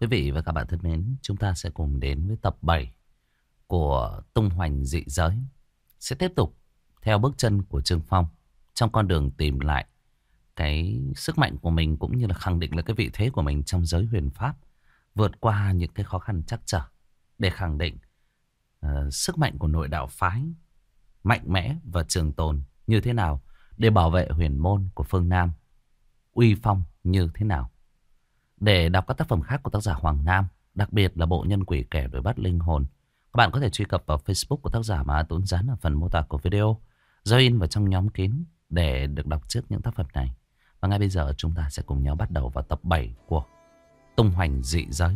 Quý vị và các bạn thân mến, chúng ta sẽ cùng đến với tập 7 của Tung Hoành Dị Giới. Sẽ tiếp tục theo bước chân của Trương Phong trong con đường tìm lại cái sức mạnh của mình cũng như là khẳng định là cái vị thế của mình trong giới huyền pháp. Vượt qua những cái khó khăn chắc trở để khẳng định uh, sức mạnh của nội đạo phái mạnh mẽ và trường tồn như thế nào để bảo vệ huyền môn của phương Nam uy phong như thế nào. Để đọc các tác phẩm khác của tác giả Hoàng Nam, đặc biệt là bộ nhân quỷ kẻ đuổi bắt linh hồn, các bạn có thể truy cập vào Facebook của tác giả mà tốn dán ở phần mô tả của video, join vào trong nhóm kín để được đọc trước những tác phẩm này. Và ngay bây giờ chúng ta sẽ cùng nhau bắt đầu vào tập 7 của Tung Hoành Dị Giới.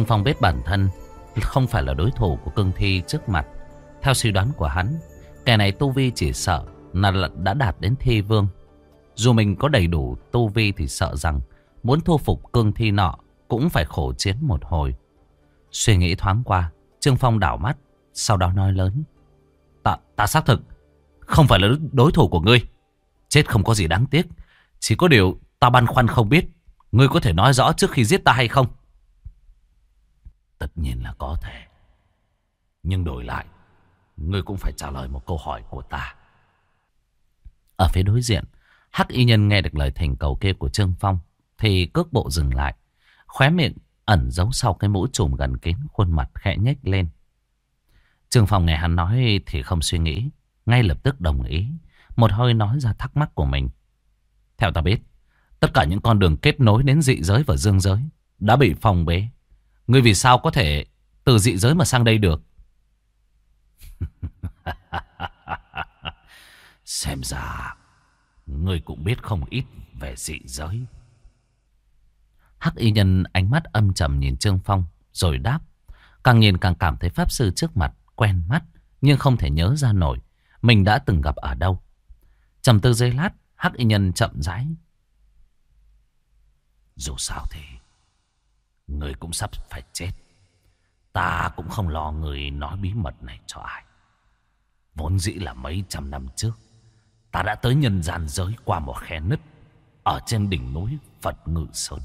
Trương Phong biết bản thân không phải là đối thủ của cương thi trước mặt. Theo suy đoán của hắn, kẻ này tu vi chỉ sợ là đã đạt đến thi vương. Dù mình có đầy đủ tu vi thì sợ rằng muốn thu phục cương thi nọ cũng phải khổ chiến một hồi. Suy nghĩ thoáng qua, Trương Phong đảo mắt, sau đó nói lớn. Ta, ta xác thực, không phải là đối thủ của ngươi. Chết không có gì đáng tiếc, chỉ có điều ta băn khoăn không biết. Ngươi có thể nói rõ trước khi giết ta hay không? Tất nhiên là có thể. Nhưng đổi lại, ngươi cũng phải trả lời một câu hỏi của ta. Ở phía đối diện, Hắc y nhân nghe được lời thành cầu kia của Trương Phong, thì cước bộ dừng lại. Khóe miệng ẩn giấu sau cái mũ trùm gần kín, khuôn mặt khẽ nhếch lên. Trương Phong nghe hắn nói thì không suy nghĩ, ngay lập tức đồng ý, một hơi nói ra thắc mắc của mình. Theo ta biết, tất cả những con đường kết nối đến dị giới và dương giới đã bị phòng bế. Ngươi vì sao có thể từ dị giới mà sang đây được? Xem ra, Ngươi cũng biết không ít về dị giới. Hắc y nhân ánh mắt âm trầm nhìn Trương Phong, Rồi đáp. Càng nhìn càng cảm thấy Pháp Sư trước mặt Quen mắt, Nhưng không thể nhớ ra nổi Mình đã từng gặp ở đâu. Trầm tư giây lát, Hắc y nhân chậm rãi. Dù sao thì Người cũng sắp phải chết. Ta cũng không lo người nói bí mật này cho ai. Vốn dĩ là mấy trăm năm trước, Ta đã tới nhân gian giới qua một khe nứt Ở trên đỉnh núi Phật Ngự Sơn.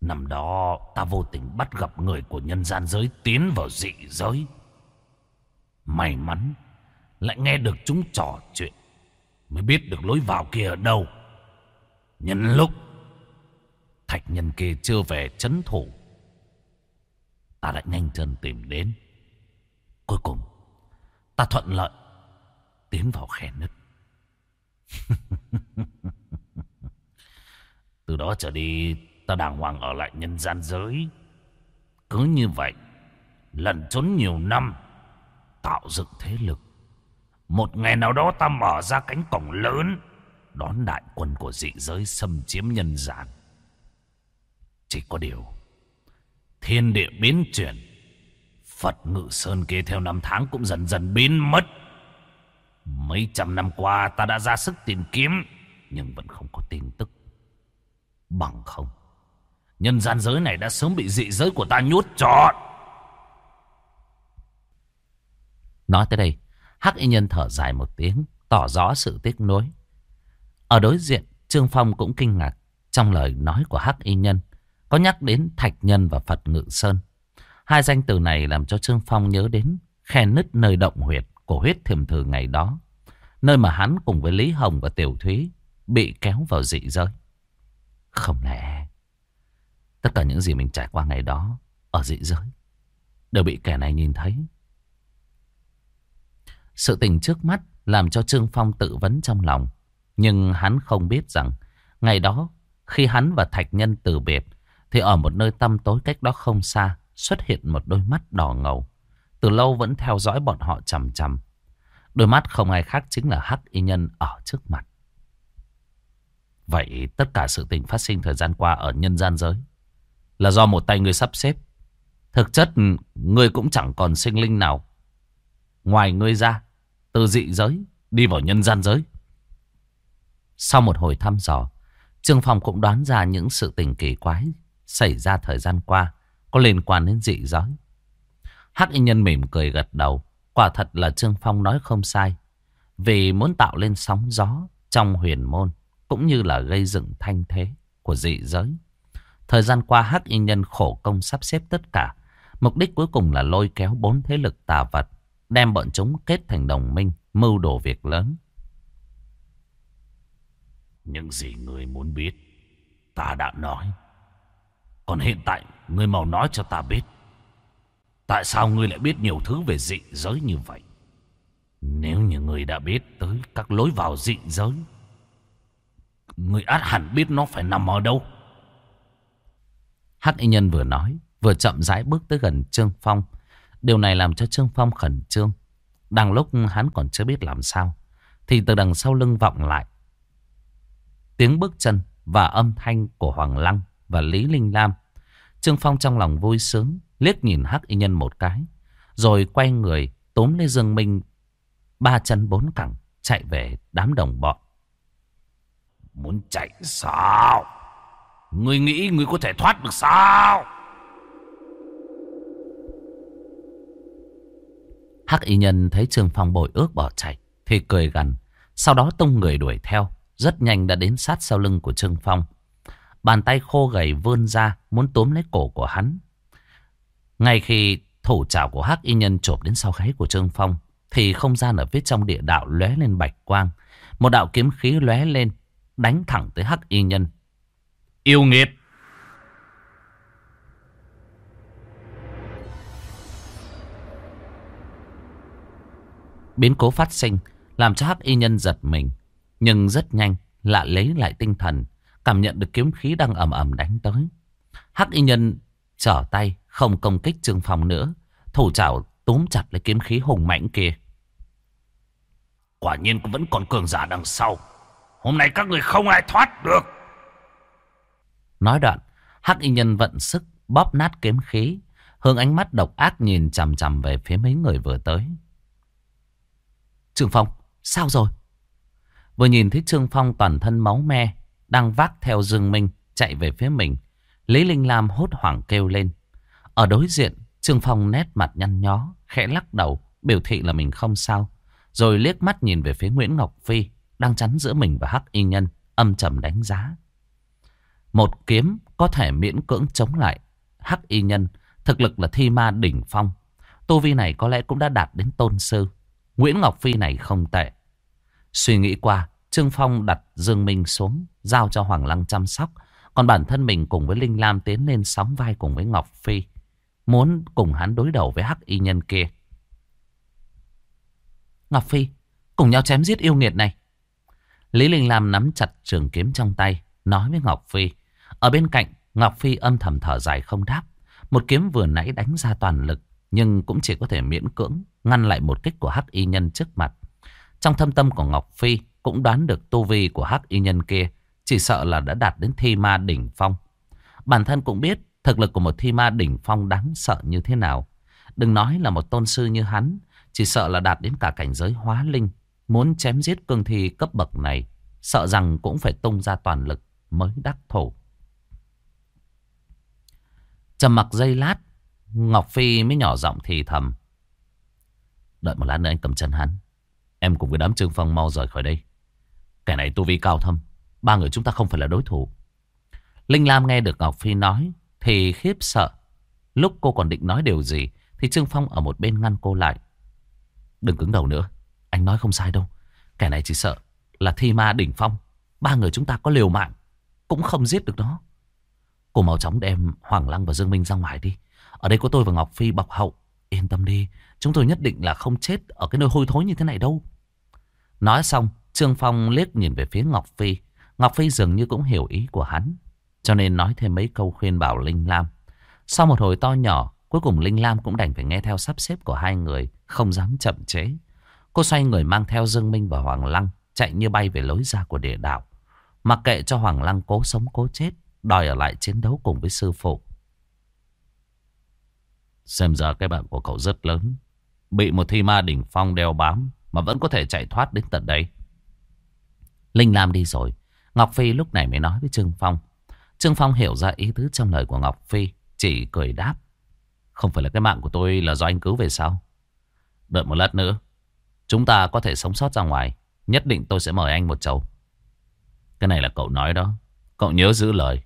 Năm đó, ta vô tình bắt gặp người của nhân gian giới tiến vào dị giới. May mắn, lại nghe được chúng trò chuyện, Mới biết được lối vào kia ở đâu. Nhân lúc Thạch nhân kia chưa về chấn thủ. Ta đã nhanh chân tìm đến. Cuối cùng, Ta thuận lợi Tiến vào khe nứt. Từ đó trở đi, Ta đàng hoàng ở lại nhân gian giới. Cứ như vậy Lần trốn nhiều năm, Tạo dựng thế lực. Một ngày nào đó ta mở ra cánh cổng lớn, Đón đại quân của dị giới xâm chiếm nhân gian chỉ có điều, Thiên địa biến chuyển, Phật ngự sơn kia theo năm tháng cũng dần dần biến mất. Mấy trăm năm qua ta đã ra sức tìm kiếm, Nhưng vẫn không có tin tức. Bằng không, Nhân gian giới này đã sớm bị dị giới của ta nhốt trọn. Nói tới đây, Hắc y nhân thở dài một tiếng, Tỏ rõ sự tiếc nuối. Ở đối diện, Trương Phong cũng kinh ngạc Trong lời nói của Hắc y nhân có nhắc đến Thạch Nhân và Phật Ngự Sơn. Hai danh từ này làm cho Trương Phong nhớ đến khe nứt nơi động huyệt của huyết thiềm thử ngày đó. Nơi mà hắn cùng với Lý Hồng và Tiểu Thúy bị kéo vào dị giới. Không lẽ tất cả những gì mình trải qua ngày đó ở dị giới đều bị kẻ này nhìn thấy. Sự tình trước mắt làm cho Trương Phong tự vấn trong lòng. Nhưng hắn không biết rằng ngày đó khi hắn và Thạch Nhân từ biệt thì ở một nơi tăm tối cách đó không xa xuất hiện một đôi mắt đỏ ngầu. Từ lâu vẫn theo dõi bọn họ chằm chằm. Đôi mắt không ai khác chính là Hắc Y Nhân ở trước mặt. Vậy tất cả sự tình phát sinh thời gian qua ở nhân gian giới là do một tay người sắp xếp. Thực chất người cũng chẳng còn sinh linh nào. Ngoài ngươi ra, Từ dị giới đi vào nhân gian giới. Sau một hồi thăm dò, Trương Phong cũng đoán ra những sự tình kỳ quái xảy ra thời gian qua có liên quan đến dị giới. Hắc y nhân mỉm cười gật đầu. Quả thật là Trương Phong nói không sai. Vì muốn tạo lên sóng gió trong huyền môn cũng như là gây dựng thanh thế của dị giới. Thời gian qua Hắc y nhân khổ công sắp xếp tất cả. Mục đích cuối cùng là lôi kéo bốn thế lực tà vật, đem bọn chúng kết thành đồng minh, mưu đồ việc lớn. Những gì người muốn biết, ta đã nói. Còn hiện tại, người mau nói cho ta biết. Tại sao ngươi lại biết nhiều thứ về dị giới như vậy? Nếu như người đã biết tới các lối vào dị giới, người át hẳn biết nó phải nằm ở đâu. Hắc y nhân vừa nói, vừa chậm rãi bước tới gần Trương Phong. Điều này làm cho Trương Phong khẩn trương. Đang lúc hắn còn chưa biết làm sao, thì từ đằng sau lưng vọng lại. Tiếng bước chân và âm thanh của Hoàng Lăng và Lý Linh Lam. Trương Phong trong lòng vui sướng, liếc nhìn Hắc y nhân một cái. Rồi quay người túm lấy Dương Minh ba chân bốn cẳng chạy về đám đồng bọn. Muốn chạy sao? Ngươi nghĩ ngươi có thể thoát được sao? Hắc y nhân thấy Trương Phong bội ước bỏ chạy thì cười gằn, sau đó tung người đuổi theo, rất nhanh đã đến sát sau lưng của Trương Phong. Bàn tay khô gầy vươn ra muốn túm lấy cổ của hắn. Ngay khi thủ trảo của Hắc y nhân chộp đến sau gáy của Trương Phong thì không gian ở phía trong địa đạo lóe lên bạch quang, một đạo kiếm khí lóe lên, đánh thẳng tới Hắc y nhân. Yêu nghiệt! Biến cố phát sinh làm cho hắc y nhân giật mình. Nhưng rất nhanh lại lấy lại tinh thần. Cảm nhận được kiếm khí đang ầm ầm đánh tới. Hắc y nhân trở tay không công kích Trương Phong nữa. Thủ trảo túm chặt lấy kiếm khí hùng mãnh kia. Quả nhiên vẫn còn cường giả đằng sau. Hôm nay các người không ai thoát được. Nói đoạn, Hắc y nhân vận sức bóp nát kiếm khí. Hướng ánh mắt độc ác nhìn chằm chằm về phía mấy người vừa tới. Trương Phong, sao rồi? Vừa nhìn thấy Trương Phong toàn thân máu me, đang vác theo Dương Minh chạy về phía mình. Lý Linh Lam hốt hoảng kêu lên. Ở đối diện, Trương Phong nét mặt nhăn nhó, khẽ lắc đầu, biểu thị là mình không sao. Rồi liếc mắt nhìn về phía Nguyễn Ngọc Phi, đang chắn giữa mình và Hắc Y Nhân, âm trầm đánh giá. Một kiếm có thể miễn cưỡng chống lại Hắc Y Nhân, thực lực là thi ma đỉnh phong. Tu vi này có lẽ cũng đã đạt đến tôn sư. Nguyễn Ngọc Phi này không tệ. Suy nghĩ qua, Trương Phong đặt Dương Minh xuống, giao cho Hoàng Lăng chăm sóc. Còn bản thân mình cùng với Linh Lam tiến lên sóng vai cùng với Ngọc Phi. Muốn cùng hắn đối đầu với hắc y nhân kia. Ngọc Phi, cùng nhau chém giết yêu nghiệt này. Lý Linh Lam nắm chặt trường kiếm trong tay, nói với Ngọc Phi. Ở bên cạnh, Ngọc Phi âm thầm thở dài không đáp. Một kiếm vừa nãy đánh ra toàn lực, nhưng cũng chỉ có thể miễn cưỡng ngăn lại một kích của hắc y nhân trước mặt. Trong thâm tâm của Ngọc Phi cũng đoán được tu vi của hắc y nhân kia, chỉ sợ là đã đạt đến thi ma đỉnh phong. Bản thân cũng biết thực lực của một thi ma đỉnh phong đáng sợ như thế nào. Đừng nói là một tôn sư như hắn, chỉ sợ là đạt đến cả cảnh giới hóa linh. Muốn chém giết cương thi cấp bậc này, sợ rằng cũng phải tung ra toàn lực mới đắc thủ. Trầm mặc giây lát, Ngọc Phi mới nhỏ giọng thì thầm. Đợi một lát nữa anh cầm chân hắn. Em cùng với đám Trương Phong mau rời khỏi đây. Kẻ này tu vi cao thâm. Ba người chúng ta không phải là đối thủ. Linh Lam nghe được Ngọc Phi nói thì khiếp sợ. Lúc cô còn định nói điều gì thì Trương Phong ở một bên ngăn cô lại. Đừng cứng đầu nữa. Anh nói không sai đâu. Kẻ này chỉ sợ là thi ma đỉnh phong. Ba người chúng ta có liều mạng. Cũng không giết được nó. Cô mau chóng đem Hoàng Lăng và Dương Minh ra ngoài đi. Ở đây có tôi và Ngọc Phi bọc hậu. Yên tâm đi. Chúng tôi nhất định là không chết ở cái nơi hôi thối như thế này đâu. Nói xong, Trương Phong liếc nhìn về phía Ngọc Phi. Ngọc Phi dường như cũng hiểu ý của hắn. Cho nên nói thêm mấy câu khuyên bảo Linh Lam. Sau một hồi to nhỏ, cuối cùng Linh Lam cũng đành phải nghe theo sắp xếp của hai người, không dám chậm chế. Cô xoay người mang theo Dương Minh và Hoàng Lăng, chạy như bay về lối ra của địa đạo. Mặc kệ cho Hoàng Lăng cố sống cố chết, đòi ở lại chiến đấu cùng với sư phụ. Xem ra cái bạn của cậu rất lớn. Bị một thi ma đỉnh phong đeo bám. Mà vẫn có thể chạy thoát đến tận đây Linh Lam đi rồi. Ngọc Phi lúc này mới nói với Trương Phong. Trương Phong hiểu ra ý tứ trong lời của Ngọc Phi, Chỉ cười đáp. Không phải là cái mạng của tôi là do anh cứu về sao? Đợi một lát nữa, Chúng ta có thể sống sót ra ngoài. Nhất định tôi sẽ mời anh một chầu. Cái này là cậu nói đó. Cậu nhớ giữ lời.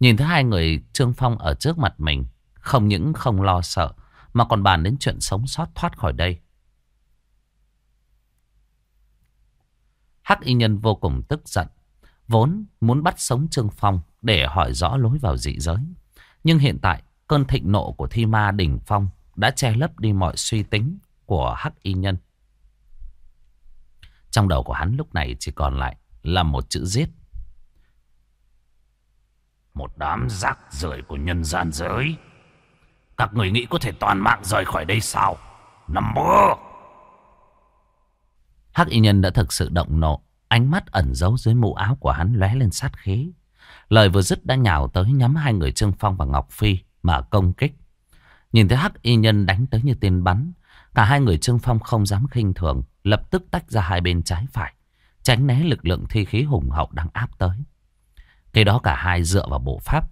Nhìn thấy hai người Trương Phong ở trước mặt mình, Không những không lo sợ, Mà còn bàn đến chuyện sống sót thoát khỏi đây. Hắc y nhân vô cùng tức giận, Vốn muốn bắt sống Trương Phong Để hỏi rõ lối vào dị giới. Nhưng hiện tại, Cơn thịnh nộ của thi ma đỉnh phong Đã che lấp đi mọi suy tính Của Hắc y nhân. Trong đầu của hắn lúc này chỉ còn lại Là một chữ giết. Một đám rác rưởi của nhân gian giới. Các người nghĩ có thể toàn mạng rời khỏi đây sao? Nằm mơ! Hắc y nhân đã thực sự động nộ. Ánh mắt ẩn giấu dưới mũ áo của hắn lóe lên sát khí. Lời vừa dứt đã nhào tới nhắm hai người Trương Phong và Ngọc Phi Mà công kích. Nhìn thấy Hắc y nhân đánh tới như tên bắn, Cả hai người Trương Phong không dám khinh thường, Lập tức tách ra hai bên trái phải, Tránh né lực lượng thi khí hùng hậu đang áp tới. Khi đó cả hai dựa vào bộ pháp,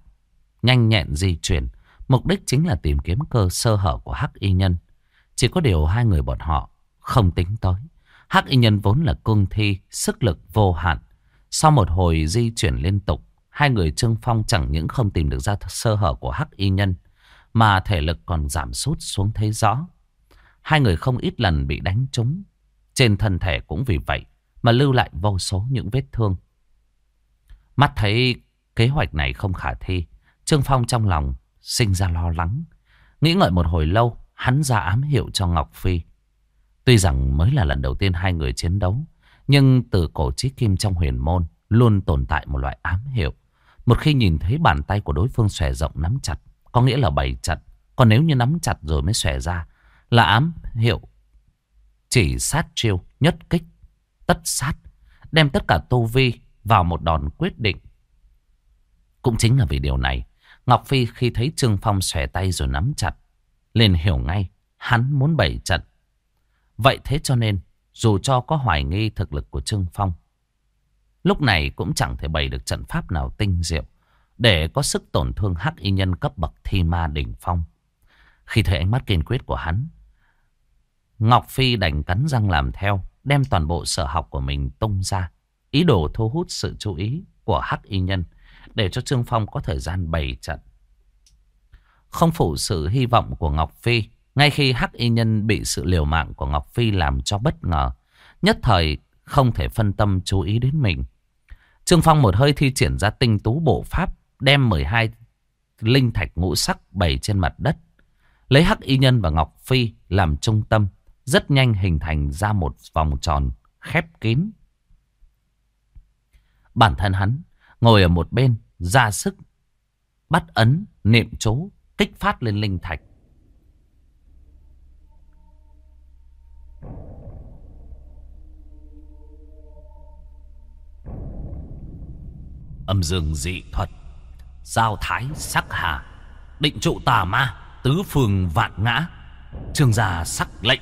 Nhanh nhẹn di chuyển. Mục đích chính là tìm kiếm cơ sơ hở của Hắc Y Nhân. Chỉ có điều hai người bọn họ Không tính tới. Hắc Y Nhân vốn là cương thi Sức lực vô hạn Sau một hồi di chuyển liên tục Hai người Trương Phong chẳng những không tìm được ra sơ hở của Hắc Y Nhân Mà thể lực còn giảm sút xuống thấy rõ Hai người không ít lần bị đánh trúng Trên thân thể cũng vì vậy Mà lưu lại vô số những vết thương Mắt thấy kế hoạch này không khả thi. Trương Phong trong lòng sinh ra lo lắng. Nghĩ ngợi một hồi lâu, hắn ra ám hiệu cho Ngọc Phi. Tuy rằng mới là lần đầu tiên hai người chiến đấu, nhưng từ cổ chí kim trong huyền môn luôn tồn tại một loại ám hiệu. Một khi nhìn thấy bàn tay của đối phương xòe rộng nắm chặt, có nghĩa là bày chặt Còn nếu như nắm chặt rồi mới xòe ra, là ám hiệu. Chỉ sát chiêu, nhất kích, tất sát, đem tất cả tu vi vào một đòn quyết định. Cũng chính là vì điều này, Ngọc Phi khi thấy Trương Phong xòe tay rồi nắm chặt, liền hiểu ngay hắn muốn bày trận. Vậy thế cho nên, dù cho có hoài nghi thực lực của Trương Phong, lúc này cũng chẳng thể bày được trận pháp nào tinh diệu để có sức tổn thương hắc y nhân cấp bậc thi ma đỉnh phong. Khi thấy ánh mắt kiên quyết của hắn, Ngọc Phi đành cắn răng làm theo, đem toàn bộ sở học của mình tung ra. Ý đồ thu hút sự chú ý của Hắc Y Nhân để cho Trương Phong có thời gian bày trận. Không phủ sự hy vọng của Ngọc Phi, ngay khi Hắc Y Nhân bị sự liều mạng của Ngọc Phi làm cho bất ngờ, nhất thời không thể phân tâm chú ý đến mình. Trương Phong một hơi thi triển ra tinh tú bộ pháp, đem 12 linh thạch ngũ sắc bày trên mặt đất. Lấy Hắc Y Nhân và Ngọc Phi làm trung tâm, rất nhanh hình thành ra một vòng tròn khép kín. Bản thân hắn ngồi ở một bên ra sức bắt ấn niệm chú kích phát lên linh thạch. Âm dương dị thuật. Giao thái, sắc hà, Định trụ tà ma, Tứ phương vạn ngã. Trương gia sắc lệnh,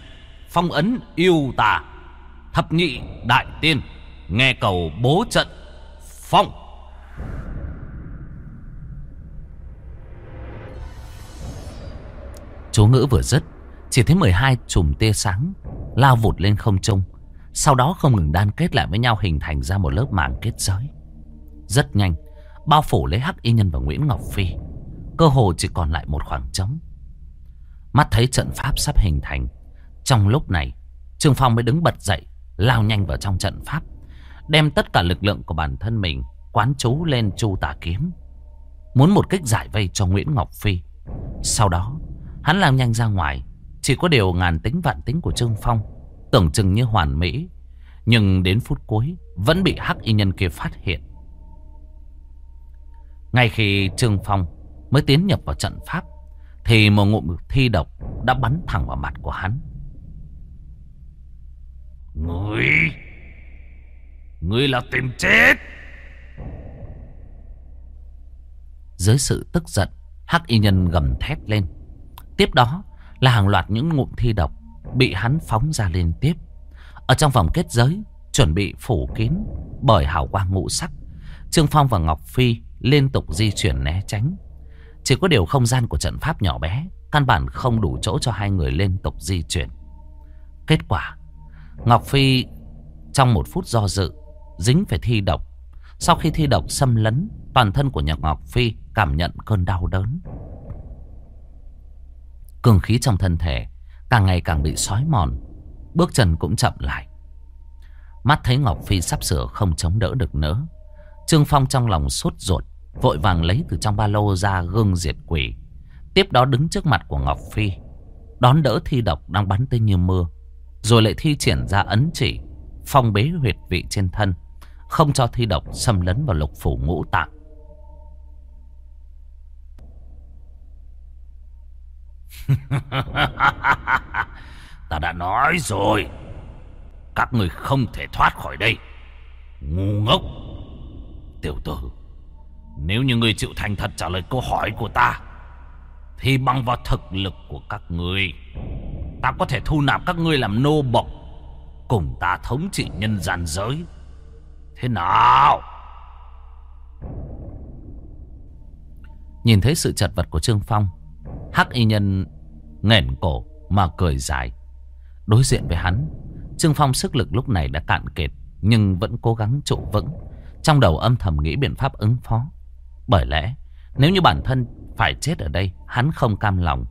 Phong ấn yêu tà. Thập nhị đại tiên, Nghe cầu bố trận, Phong. Chú ngữ vừa dứt, Chỉ thấy 12 chùm tia sáng Lao vụt lên không trung, Sau đó không ngừng đan kết lại với nhau Hình thành ra một lớp màng kết giới. Rất nhanh. Bao phủ lấy Hắc Y Nhân và Nguyễn Ngọc Phi. Cơ hồ chỉ còn lại một khoảng trống. Mắt thấy trận pháp sắp hình thành. Trong lúc này Trương Phong mới đứng bật dậy, Lao nhanh vào trong trận pháp, Đem tất cả lực lượng của bản thân mình Quán chú lên chu tà kiếm. Muốn một kích giải vây cho Nguyễn Ngọc Phi. Sau đó, Hắn lao nhanh ra ngoài. Chỉ có điều ngàn tính vạn tính của Trương Phong, Tưởng chừng như hoàn mỹ. Nhưng đến phút cuối, Vẫn bị hắc y nhân kia phát hiện. Ngay khi Trương Phong Mới tiến nhập vào trận pháp Thì một ngụm thi độc Đã bắn thẳng vào mặt của hắn. Ngươi, Ngươi là tìm chết! Dưới sự tức giận Hắc y nhân gầm thét lên. Tiếp đó là hàng loạt những ngụm thi độc Bị hắn phóng ra liên tiếp. Ở trong vòng kết giới Chuẩn bị phủ kín Bởi hào quang ngũ sắc Trương Phong và Ngọc Phi liên tục di chuyển né tránh. Chỉ có điều không gian của trận pháp nhỏ bé, Căn bản không đủ chỗ cho hai người liên tục di chuyển. Kết quả, Ngọc Phi trong một phút do dự, Dính phải thi độc. Sau khi thi độc xâm lấn, Toàn thân của nhà Ngọc Phi cảm nhận cơn đau đớn. Cường khí trong thân thể Càng ngày càng bị xói mòn, Bước chân cũng chậm lại. Mắt thấy Ngọc Phi sắp sửa không chống đỡ được nữa, Trương Phong trong lòng sốt ruột. Vội vàng lấy từ trong ba lô ra gương diệt quỷ. Tiếp đó đứng trước mặt của Ngọc Phi. Đón đỡ thi độc đang bắn tên như mưa. Rồi lại thi triển ra ấn chỉ, Phong bế huyệt vị trên thân, Không cho thi độc xâm lấn vào lục phủ ngũ tạng. Ta đã nói rồi. Các người không thể thoát khỏi đây. Ngu ngốc. Tiểu tử. Nếu như người chịu thành thật trả lời câu hỏi của ta, Thì bằng vào thực lực của các người Ta có thể thu nạp các ngươi làm nô bộc, Cùng ta thống trị nhân gian giới. Thế nào? Nhìn thấy sự chật vật của Trương Phong, Hắc y nhân nghển cổ mà cười dài. Đối diện với hắn, Trương Phong sức lực lúc này đã cạn kiệt, Nhưng vẫn cố gắng trụ vững, Trong đầu âm thầm nghĩ biện pháp ứng phó. Bởi lẽ Nếu như bản thân phải chết ở đây Hắn không cam lòng.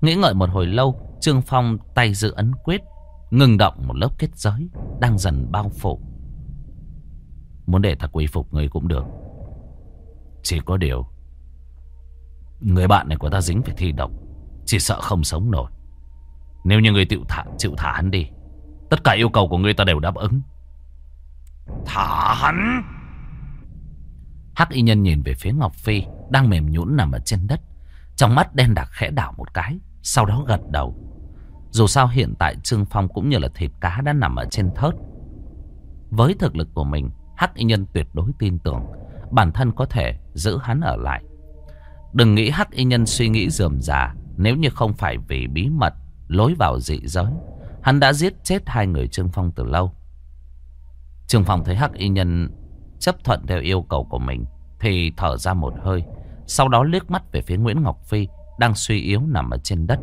Nghĩ ngợi một hồi lâu Trương Phong tay giữ ấn quyết Ngừng động một lớp kết giới Đang dần bao phủ. Muốn để ta quy phục người cũng được. Chỉ có điều Người bạn này của ta dính phải thi độc Chỉ sợ không sống nổi. Nếu như người chịu thả, chịu thả hắn đi Tất cả yêu cầu của người ta đều đáp ứng. Thả hắn? Hắc y nhân nhìn về phía Ngọc Phi, Đang mềm nhũn nằm ở trên đất. Trong mắt đen đặc khẽ đảo một cái, Sau đó gật đầu. Dù sao hiện tại Trương Phong cũng như là thịt cá đã nằm ở trên thớt. Với thực lực của mình, Hắc y nhân tuyệt đối tin tưởng, Bản thân có thể giữ hắn ở lại. Đừng nghĩ Hắc y nhân suy nghĩ dườm già Nếu như không phải vì bí mật, Lối vào dị giới, Hắn đã giết chết hai người Trương Phong từ lâu. Trương Phong thấy Hắc y nhân Chấp thuận theo yêu cầu của mình, Thì thở ra một hơi, Sau đó liếc mắt về phía Nguyễn Ngọc Phi Đang suy yếu nằm ở trên đất.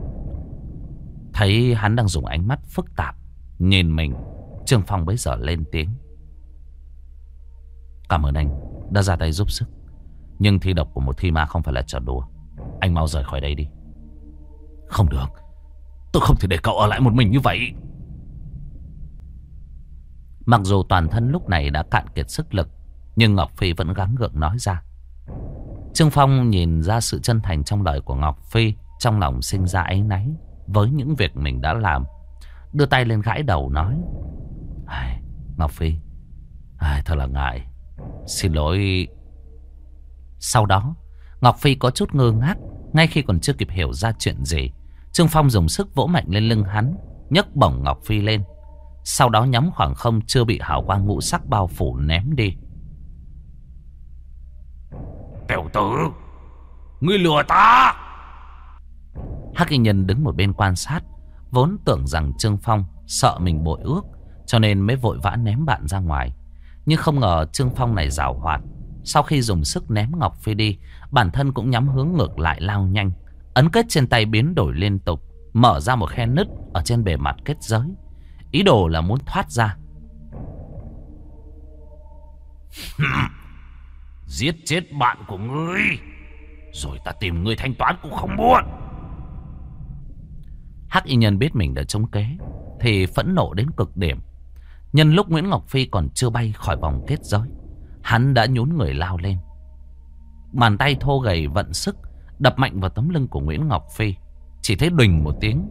Thấy hắn đang dùng ánh mắt phức tạp, Nhìn mình Trương Phong bấy giờ lên tiếng. Cảm ơn anh Đã ra tay giúp sức, Nhưng thi độc của một thi ma không phải là trò đùa. Anh mau rời khỏi đây đi. Không được, Tôi không thể để cậu ở lại một mình như vậy. Mặc dù toàn thân lúc này đã cạn kiệt sức lực nhưng Ngọc Phi vẫn gắng gượng nói ra. Trương Phong nhìn ra sự chân thành trong lời của Ngọc Phi Trong lòng sinh ra áy náy Với những việc mình đã làm. Đưa tay lên gãi đầu nói Ai, Ngọc Phi ai, Thật là ngại. Xin lỗi. Sau đó Ngọc Phi có chút ngơ ngác Ngay khi còn chưa kịp hiểu ra chuyện gì Trương Phong dùng sức vỗ mạnh lên lưng hắn nhấc bổng Ngọc Phi lên. Sau đó nhắm khoảng không chưa bị hào quang ngũ sắc bao phủ ném đi. Tiểu tử. Ngươi lừa ta. Hắc y nhân đứng một bên quan sát Vốn tưởng rằng Trương Phong Sợ mình bội ước Cho nên mới vội vã ném bạn ra ngoài. Nhưng không ngờ Trương Phong này rào hoạt. Sau khi dùng sức ném Ngọc Phi đi Bản thân cũng nhắm hướng ngược lại lao nhanh. Ấn kết trên tay biến đổi liên tục Mở ra một khe nứt Ở trên bề mặt kết giới. Ý đồ là muốn thoát ra Giết chết bạn của ngươi. Rồi ta tìm ngươi thanh toán cũng không muộn. Hắc y nhân biết mình đã chống kế Thì phẫn nộ đến cực điểm. Nhân lúc Nguyễn Ngọc Phi còn chưa bay khỏi vòng kết giới, Hắn đã nhún người lao lên. Bàn tay thô gầy vận sức, Đập mạnh vào tấm lưng của Nguyễn Ngọc Phi. Chỉ thấy đùnh một tiếng.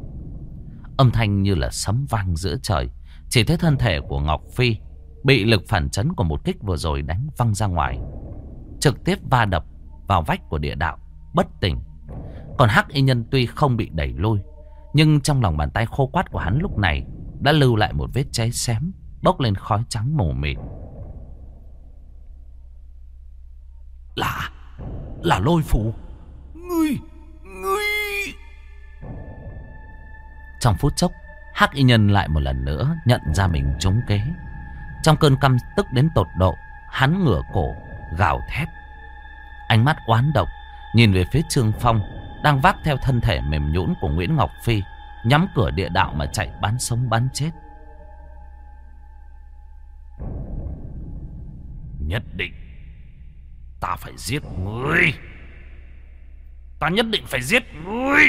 Âm thanh như là sấm vang giữa trời. Chỉ thấy thân thể của Ngọc Phi Bị lực phản chấn của một kích vừa rồi đánh văng ra ngoài. Trực tiếp va đập vào vách của địa đạo Bất tỉnh. Còn Hắc y nhân tuy không bị đẩy lui Nhưng trong lòng bàn tay khô quát của hắn lúc này Đã lưu lại một vết cháy xém Bốc lên khói trắng mù mịt. Là Là lôi phủ. Ngươi Ngươi. Trong phút chốc Hắc y nhân lại một lần nữa nhận ra mình trúng kế. Trong cơn căm tức đến tột độ, hắn ngửa cổ, gào thét. Ánh mắt oán độc, nhìn về phía Trương Phong, đang vác theo thân thể mềm nhũn của Nguyễn Ngọc Phi, nhắm cửa địa đạo mà chạy bán sống bán chết. Nhất định Ta phải giết ngươi Ta nhất định phải giết ngươi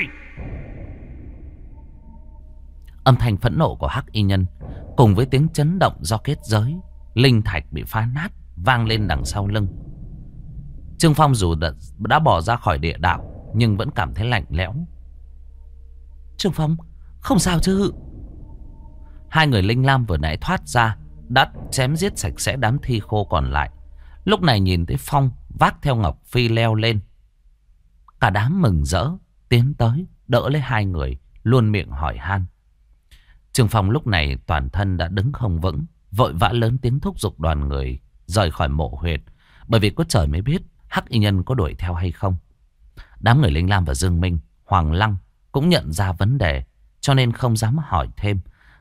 Âm thanh phẫn nộ của Hắc Y Nhân cùng với tiếng chấn động do kết giới, linh thạch bị phá nát vang lên đằng sau lưng. Trương Phong dù đã, đã bỏ ra khỏi địa đạo nhưng vẫn cảm thấy lạnh lẽo. Trương Phong, không sao chứ? Hai người linh lam vừa nãy thoát ra, đã chém giết sạch sẽ đám thi khô còn lại. Lúc này nhìn thấy Phong vác theo Ngọc Phi leo lên. Cả đám mừng rỡ, tiến tới, đỡ lấy hai người, luôn miệng hỏi han. Trương Phong lúc này toàn thân đã đứng không vững, vội vã lớn tiếng thúc giục đoàn người rời khỏi mộ huyệt, bởi vì có trời mới biết Hắc Y Nhân có đuổi theo hay không. Đám người Linh Lam và Dương Minh, Hoàng Lăng cũng nhận ra vấn đề, cho nên không dám hỏi thêm.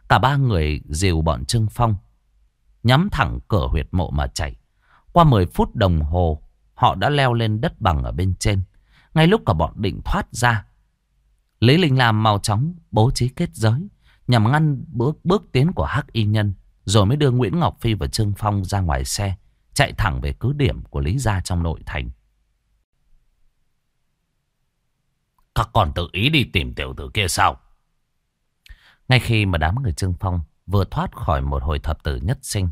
Cả ba người dìu bọn Trương Phong, nhắm thẳng cửa huyệt mộ mà chạy. Qua 10 phút đồng hồ, họ đã leo lên đất bằng ở bên trên. Ngay lúc cả bọn định thoát ra, Lý Linh Lam mau chóng bố trí kết giới nhằm ngăn bước bước tiến của Hắc Y Nhân, rồi mới đưa Nguyễn Ngọc Phi và Trương Phong ra ngoài xe, chạy thẳng về cứ điểm của Lý Gia trong nội thành. Các con tự ý đi tìm tiểu tử kia sao? Ngay khi mà đám người Trương Phong vừa thoát khỏi một hồi thập tử nhất sinh,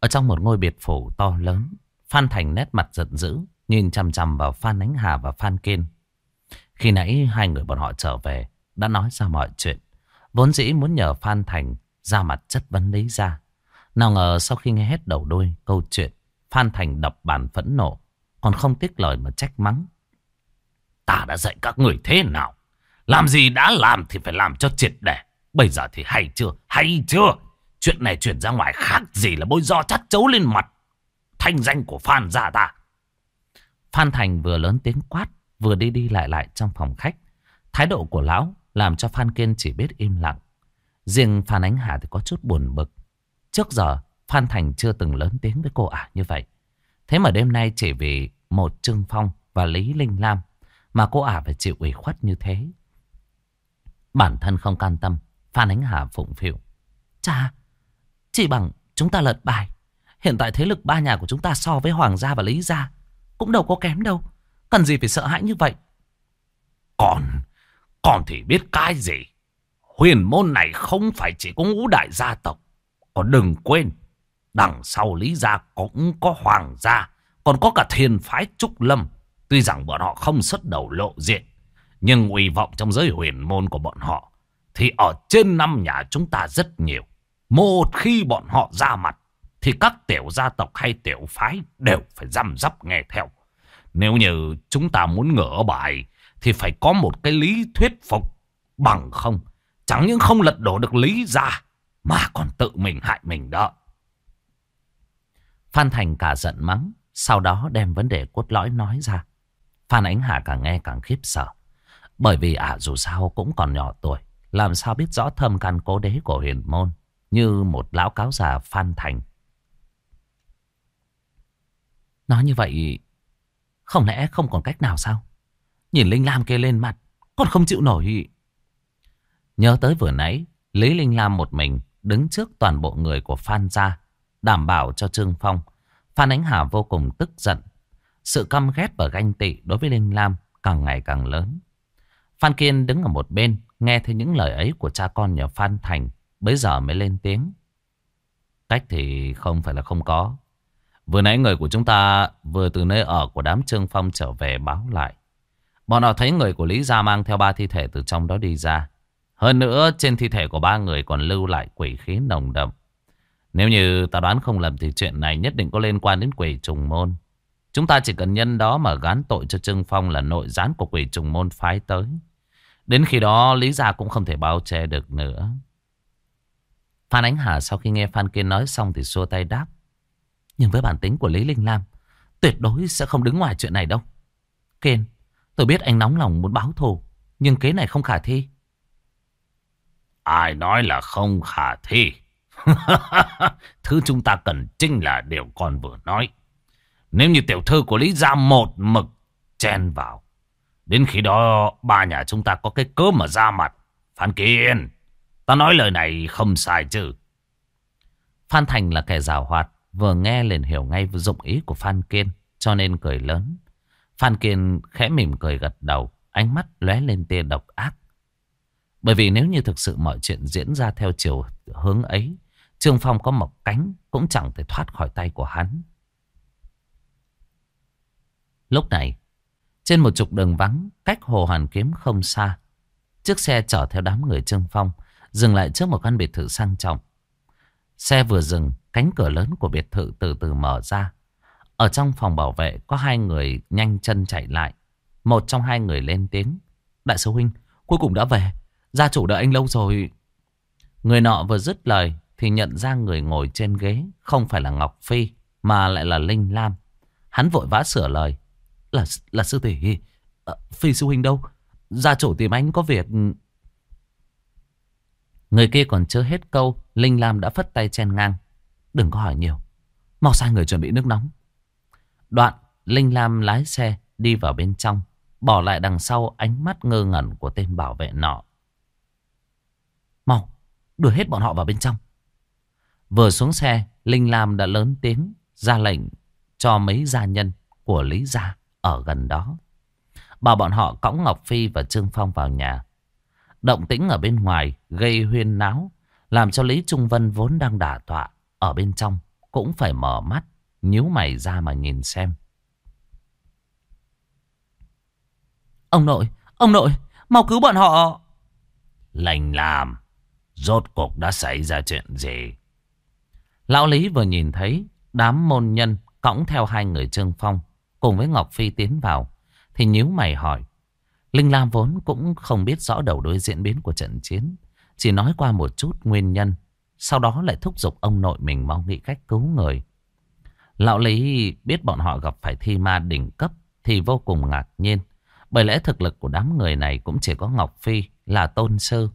ở trong một ngôi biệt phủ to lớn, Phan Thành nét mặt giận dữ, nhìn chằm chằm vào Phan Ánh Hà và Phan Kiên. Khi nãy hai người bọn họ trở về, đã nói ra mọi chuyện. Vốn dĩ muốn nhờ Phan Thành ra mặt chất vấn lý ra. Nào ngờ sau khi nghe hết đầu đuôi câu chuyện, Phan Thành đập bàn phẫn nộ, còn không tiếc lời mà trách mắng. Ta đã dạy các người thế nào? Làm gì đã làm thì phải làm cho triệt để. Bây giờ thì hay chưa? Hay chưa? Chuyện này chuyển ra ngoài khác gì là bôi do chắt chấu lên mặt. Thanh danh của Phan gia ta. Phan Thành vừa lớn tiếng quát, vừa đi đi lại lại trong phòng khách. Thái độ của lão làm cho Phan Kiên chỉ biết im lặng. Riêng Phan Ánh Hà thì có chút buồn bực. Trước giờ, Phan Thành chưa từng lớn tiếng với cô ả như vậy. Thế mà đêm nay chỉ vì một Trương Phong và Lý Linh Lam mà cô ả phải chịu ủy khuất như thế. Bản thân không can tâm, Phan Ánh Hà phụng phịu. cha chỉ bằng chúng ta lật bài. Hiện tại thế lực ba nhà của chúng ta so với Hoàng gia và Lý gia cũng đâu có kém đâu. Cần gì phải sợ hãi như vậy? Còn, còn thì biết cái gì? Huyền môn này không phải chỉ có ngũ đại gia tộc. Còn đừng quên, đằng sau Lý gia cũng có Hoàng gia, còn có cả thiên phái Trúc Lâm. Tuy rằng bọn họ không xuất đầu lộ diện, nhưng uy vọng trong giới huyền môn của bọn họ thì ở trên năm nhà chúng ta rất nhiều. Một khi bọn họ ra mặt thì các tiểu gia tộc hay tiểu phái đều phải răm rắp nghe theo. Nếu như chúng ta muốn ngửa bài thì phải có một cái lý thuyết phục bằng không. Chẳng những không lật đổ được lý ra mà còn tự mình hại mình đó. Phan Thành cả giận mắng, sau đó đem vấn đề cốt lõi nói ra. Phan Ánh Hà càng nghe càng khiếp sợ. Bởi vì ả dù sao cũng còn nhỏ tuổi, làm sao biết rõ thâm căn cố đế của huyền môn như một lão cáo già Phan Thành. Nói như vậy, không lẽ không còn cách nào sao? Nhìn Linh Lam kia lên mặt, còn không chịu nổi. Nhớ tới vừa nãy, Lý Linh Lam một mình đứng trước toàn bộ người của Phan gia, đảm bảo cho Trương Phong. Phan Ánh Hà vô cùng tức giận. Sự căm ghét và ganh tị đối với Linh Lam càng ngày càng lớn. Phan Kiên đứng ở một bên, nghe thấy những lời ấy của cha con nhà Phan Thành, bấy giờ mới lên tiếng. Cách thì không phải là không có. Vừa nãy người của chúng ta vừa từ nơi ở của đám Trương Phong trở về báo lại. Bọn họ thấy người của Lý Gia mang theo ba thi thể từ trong đó đi ra. Hơn nữa trên thi thể của ba người còn lưu lại quỷ khí nồng đậm. Nếu như ta đoán không lầm thì chuyện này nhất định có liên quan đến quỷ trùng môn. Chúng ta chỉ cần nhân đó mà gán tội cho Trương Phong là nội gián của quỷ trùng môn phái tới. Đến khi đó Lý Gia cũng không thể bao che được nữa. Phan Ánh Hà sau khi nghe Phan Kiên nói xong thì xua tay đáp. Nhưng với bản tính của Lý Linh Lam, tuyệt đối sẽ không đứng ngoài chuyện này đâu. Kiên, tôi biết anh nóng lòng muốn báo thù, nhưng kế này không khả thi. Ai nói là không khả thi. Thứ chúng ta cần chính là điều con vừa nói. Nếu như tiểu thư của Lý Gia một mực chen vào. Đến khi đó ba nhà chúng ta có cái cớ mà ra mặt. Phan Kiên, ta nói lời này không sai chứ. Phan Thành là kẻ rào hoạt. Vừa nghe liền hiểu ngay dụng ý của Phan Kiên. Cho nên cười lớn. Phan Kiên khẽ mỉm cười gật đầu. Ánh mắt lóe lên tia độc ác. Bởi vì nếu như thực sự mọi chuyện diễn ra theo chiều hướng ấy, Trương Phong có mọc cánh cũng chẳng thể thoát khỏi tay của hắn. Lúc này, trên một trục đường vắng, cách Hồ Hoàn Kiếm không xa, chiếc xe chở theo đám người Trương Phong dừng lại trước một căn biệt thự sang trọng. Xe vừa dừng, cánh cửa lớn của biệt thự từ từ mở ra. Ở trong phòng bảo vệ có hai người nhanh chân chạy lại. Một trong hai người lên tiếng. Đại sư huynh, cuối cùng đã về. Gia chủ đợi anh lâu rồi. Người nọ vừa dứt lời thì nhận ra người ngồi trên ghế không phải là Ngọc Phi mà lại là Linh Lam. Hắn vội vã sửa lời. Là là sư tỷ. À, Phi sư huynh đâu? Gia chủ tìm anh có việc. Người kia còn chưa hết câu. Linh Lam đã phất tay chen ngang. Đừng có hỏi nhiều. Mau sai người chuẩn bị nước nóng. Đoạn Linh Lam lái xe đi vào bên trong. Bỏ lại đằng sau ánh mắt ngơ ngẩn của tên bảo vệ nọ. Mau, đưa hết bọn họ vào bên trong. Vừa xuống xe, Linh Lam đã lớn tiếng ra lệnh cho mấy gia nhân của Lý Gia ở gần đó. Bảo bọn họ cõng Ngọc Phi và Trương Phong vào nhà. Động tĩnh ở bên ngoài gây huyên náo, làm cho Lý Trung Vân vốn đang đả tọa ở bên trong cũng phải mở mắt, nhíu mày ra mà nhìn xem. Ông nội, ông nội, mau cứu bọn họ. Lành làm. Rốt cuộc đã xảy ra chuyện gì? Lão Lý vừa nhìn thấy, đám môn nhân cõng theo hai người Trương Phong cùng với Ngọc Phi tiến vào, thì nhíu mày hỏi. Linh Lam vốn cũng không biết rõ đầu đuôi diễn biến của trận chiến. Chỉ nói qua một chút nguyên nhân. Sau đó lại thúc giục ông nội mình mau nghĩ cách cứu người. Lão Lý biết bọn họ gặp phải thi ma đỉnh cấp thì vô cùng ngạc nhiên. Bởi lẽ thực lực của đám người này cũng chỉ có Ngọc Phi là tôn sư.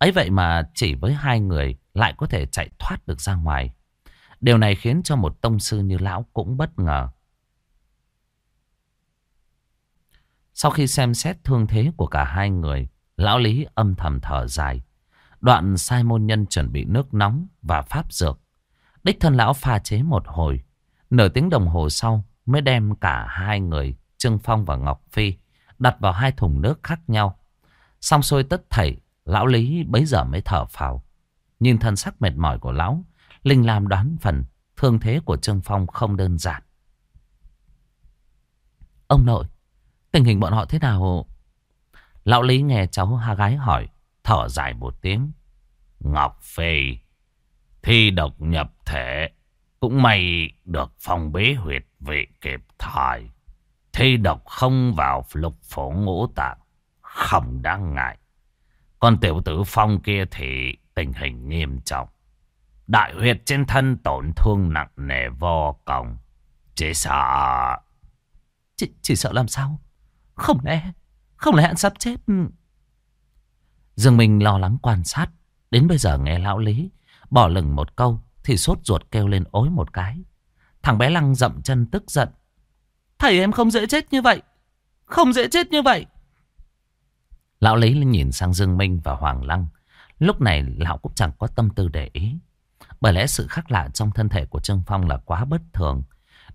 Ấy vậy mà chỉ với hai người lại có thể chạy thoát được ra ngoài. Điều này khiến cho một tông sư như lão cũng bất ngờ. Sau khi xem xét thương thế của cả hai người, lão Lý âm thầm thở dài. Đoạn sai môn nhân chuẩn bị nước nóng và pháp dược. Đích thân lão pha chế một hồi. Nửa tiếng đồng hồ sau mới đem cả hai người, Trương Phong và Ngọc Phi, đặt vào hai thùng nước khác nhau. Xong xuôi tất thảy, lão Lý bấy giờ mới thở phào. Nhìn thân sắc mệt mỏi của lão, Linh Lam đoán phần thương thế của Trương Phong không đơn giản. Ông nội, tình hình bọn họ thế nào? Lão Lý nghe cháu ha gái hỏi, thở dài một tiếng. Ngọc Phi, thi độc nhập thể, cũng may được phong bế huyệt vị kịp thời. Thi độc không vào lục phổ ngũ tạng, không đáng ngại. Còn tiểu tử Phong kia thì tình hình nghiêm trọng. Đại huyệt trên thân tổn thương nặng nề vô cùng. Chỉ sợ... Chỉ, chỉ sợ làm sao? Không lẽ... Không lẽ hắn sắp chết... Dương Minh lo lắng quan sát. Đến bây giờ nghe lão Lý bỏ lửng một câu thì sốt ruột kêu lên ối một cái. Thằng bé Lăng dậm chân tức giận. Thầy em không dễ chết như vậy. Không dễ chết như vậy. Lão lấy lên nhìn sang Dương Minh và Hoàng Lăng. Lúc này lão cũng chẳng có tâm tư để ý. Bởi lẽ sự khác lạ trong thân thể của Trương Phong là quá bất thường.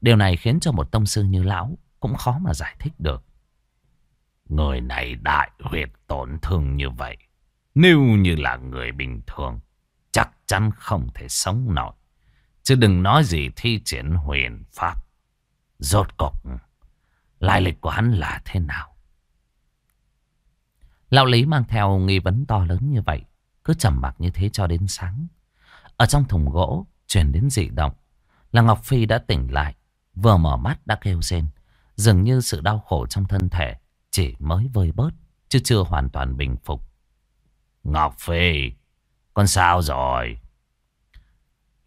Điều này khiến cho một tông sư như lão cũng khó mà giải thích được. Người này đại huyệt tổn thương như vậy. Nếu như là người bình thường, chắc chắn không thể sống nổi. Chứ đừng nói gì thi triển huyền pháp. Rốt cục, lai lịch của hắn là thế nào? Lão Lý mang theo nghi vấn to lớn như vậy. Cứ trầm mặc như thế cho đến sáng. Ở trong thùng gỗ truyền đến dị động là Ngọc Phi đã tỉnh lại. Vừa mở mắt đã kêu rên. Dường như sự đau khổ trong thân thể chỉ mới vơi bớt chứ chưa hoàn toàn bình phục. Ngọc Phi, con sao rồi?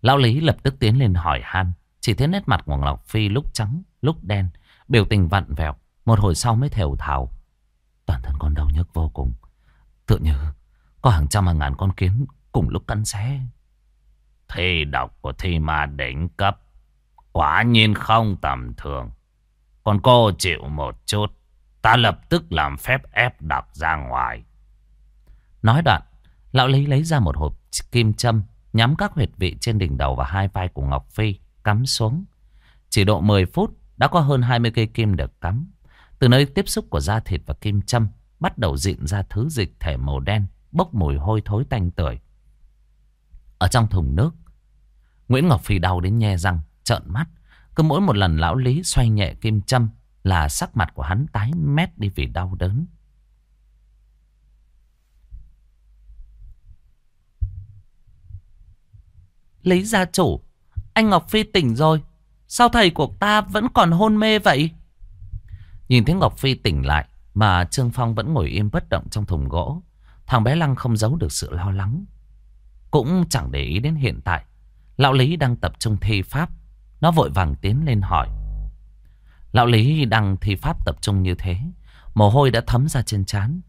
Lão Lý lập tức tiến lên hỏi han. Chỉ thấy nét mặt của Ngọc Phi lúc trắng, lúc đen. Biểu tình vặn vẹo. Một hồi sau mới thều thào. Toàn thân con đau nhức vô cùng. Tựa như Có hàng trăm hàng ngàn con kiến cùng lúc cắn xé. Thi độc của thi ma đỉnh cấp. Quả nhiên không tầm thường. Còn cô chịu một chút. Ta lập tức làm phép ép độc ra ngoài. Nói đoạn, lão Lý lấy ra một hộp kim châm, nhắm các huyệt vị trên đỉnh đầu và hai vai của Ngọc Phi, cắm xuống. Chỉ độ 10 phút, đã có hơn 20 cây kim được cắm. Từ nơi tiếp xúc của da thịt và kim châm, bắt đầu dịn ra thứ dịch thể màu đen, bốc mùi hôi thối tanh tưởi. Ở trong thùng nước, Nguyễn Ngọc Phi đau đến nhe răng, trợn mắt. Cứ mỗi một lần lão Lý xoay nhẹ kim châm là sắc mặt của hắn tái mét đi vì đau đớn. Lý gia chủ, anh Ngọc Phi tỉnh rồi. Sao thầy của ta vẫn còn hôn mê vậy? Nhìn thấy Ngọc Phi tỉnh lại mà Trương Phong vẫn ngồi im bất động trong thùng gỗ. Thằng bé Lăng không giấu được sự lo lắng. Cũng chẳng để ý đến hiện tại. Lão Lý đang tập trung thi pháp. Nó vội vàng tiến lên hỏi. Lão Lý đang thi pháp tập trung như thế. Mồ hôi đã thấm ra trên trán.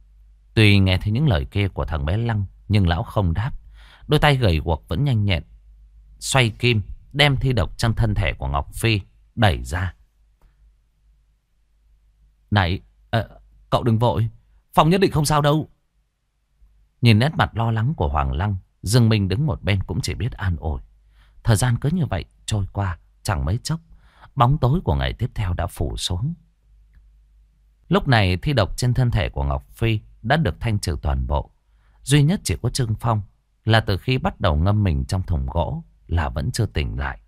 Tuy nghe thấy những lời kia của thằng bé Lăng, nhưng lão không đáp. Đôi tay gầy guộc vẫn nhanh nhẹn. Xoay kim, đem thi độc trong thân thể của Ngọc Phi đẩy ra. Này, à, cậu đừng vội. Phòng nhất định không sao đâu. Nhìn nét mặt lo lắng của Hoàng Lăng, Dương Minh đứng một bên cũng chỉ biết an ủi. Thời gian cứ như vậy trôi qua, chẳng mấy chốc. Bóng tối của ngày tiếp theo đã phủ xuống. Lúc này thi độc trên thân thể của Ngọc Phi đã được thanh trừ toàn bộ. Duy nhất chỉ có Trương Phong là từ khi bắt đầu ngâm mình trong thùng gỗ là vẫn chưa tỉnh lại.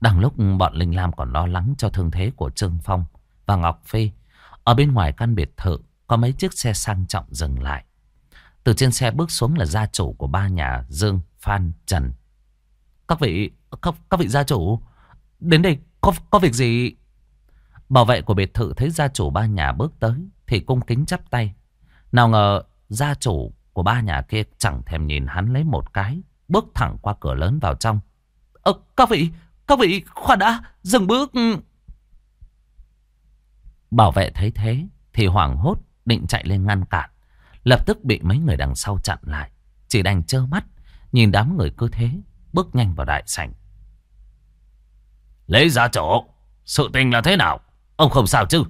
Đang lúc bọn Linh Lam còn lo lắng cho thương thế của Trương Phong và Ngọc Phi, ở bên ngoài căn biệt thự có mấy chiếc xe sang trọng dừng lại. Từ trên xe bước xuống là gia chủ của ba nhà Dương, Phan, Trần. Các vị, các, các vị gia chủ, đến đây có, có việc gì? Bảo vệ của biệt thự thấy gia chủ ba nhà bước tới thì cung kính chắp tay. Nào ngờ gia chủ của ba nhà kia chẳng thèm nhìn hắn lấy một cái, bước thẳng qua cửa lớn vào trong. Ờ, các vị, các vị, khoan đã, dừng bước. Bảo vệ thấy thế thì hoảng hốt định chạy lên ngăn cản. Lập tức bị mấy người đằng sau chặn lại. Chỉ đành trơ mắt, nhìn đám người cứ thế, bước nhanh vào đại sảnh. Lấy ra chỗ, sự tình là thế nào? Ông không sao chứ?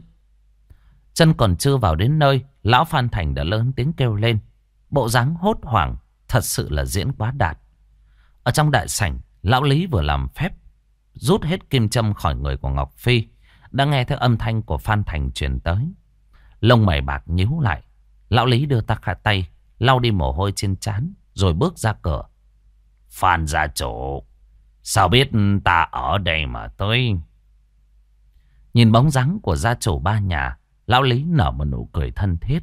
Chân còn chưa vào đến nơi, Lão Phan Thành đã lớn tiếng kêu lên. Bộ dáng hốt hoảng, thật sự là diễn quá đạt. Ở trong đại sảnh, Lão Lý vừa làm phép, rút hết kim châm khỏi người của Ngọc Phi, đã nghe thấy âm thanh của Phan Thành truyền tới. Lông mày bạc nhíu lại, Lão Lý đưa ta khả tay, lau đi mồ hôi trên trán, rồi bước ra cửa. Phan gia chủ, sao biết ta ở đây mà tới? Nhìn bóng dáng của gia chủ ba nhà, Lão Lý nở một nụ cười thân thiết.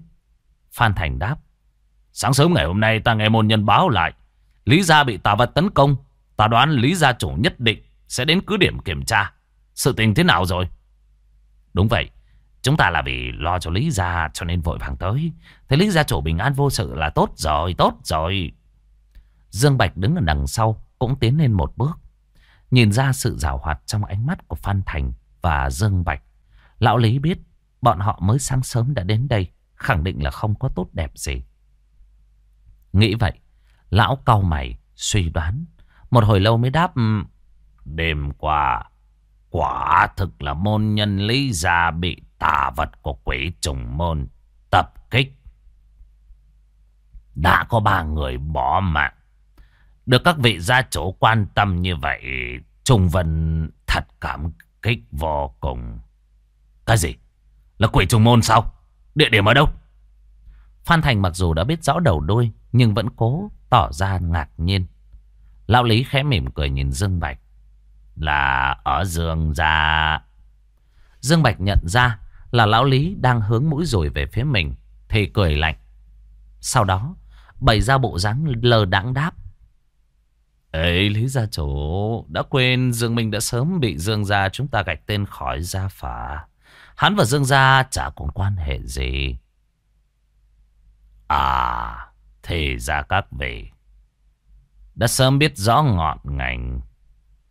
Phan Thành đáp. Sáng sớm ngày hôm nay ta nghe môn nhân báo lại. Lý gia bị tà vật tấn công. Ta đoán Lý gia chủ nhất định sẽ đến cứ điểm kiểm tra. Sự tình thế nào rồi? Đúng vậy. Chúng ta là vì lo cho Lý gia cho nên vội vàng tới. Thế Lý gia chủ bình an vô sự là tốt rồi, tốt rồi. Dương Bạch đứng ở đằng sau cũng tiến lên một bước. Nhìn ra sự rào hoạt trong ánh mắt của Phan Thành và Dương Bạch. Lão Lý biết bọn họ mới sáng sớm đã đến đây. Khẳng định là không có tốt đẹp gì. Nghĩ vậy, lão cau mày, suy đoán. Một hồi lâu mới đáp... Đêm qua, quả thực là môn nhân lý gia bị tà vật của quỷ trùng môn tập kích. Đã có ba người bỏ mạng. Được các vị gia chủ quan tâm như vậy, Trung Vân thật cảm kích vô cùng. Cái gì? Là quỷ trùng môn sao? Địa điểm ở đâu? Phan Thành mặc dù đã biết rõ đầu đuôi, nhưng vẫn cố tỏ ra ngạc nhiên. Lão Lý khẽ mỉm cười nhìn Dương Bạch. Là ở Dương gia. Dương Bạch nhận ra là Lão Lý đang hướng mũi rồi về phía mình, thì cười lạnh. Sau đó, bày ra bộ dáng lờ đãng đáp. Ấy Lý gia chủ, đã quên Dương Minh đã sớm bị Dương gia chúng ta gạch tên khỏi gia phả. Hắn và Dương gia chả còn quan hệ gì. À, thì ra các vị đã sớm biết rõ ngọn ngành.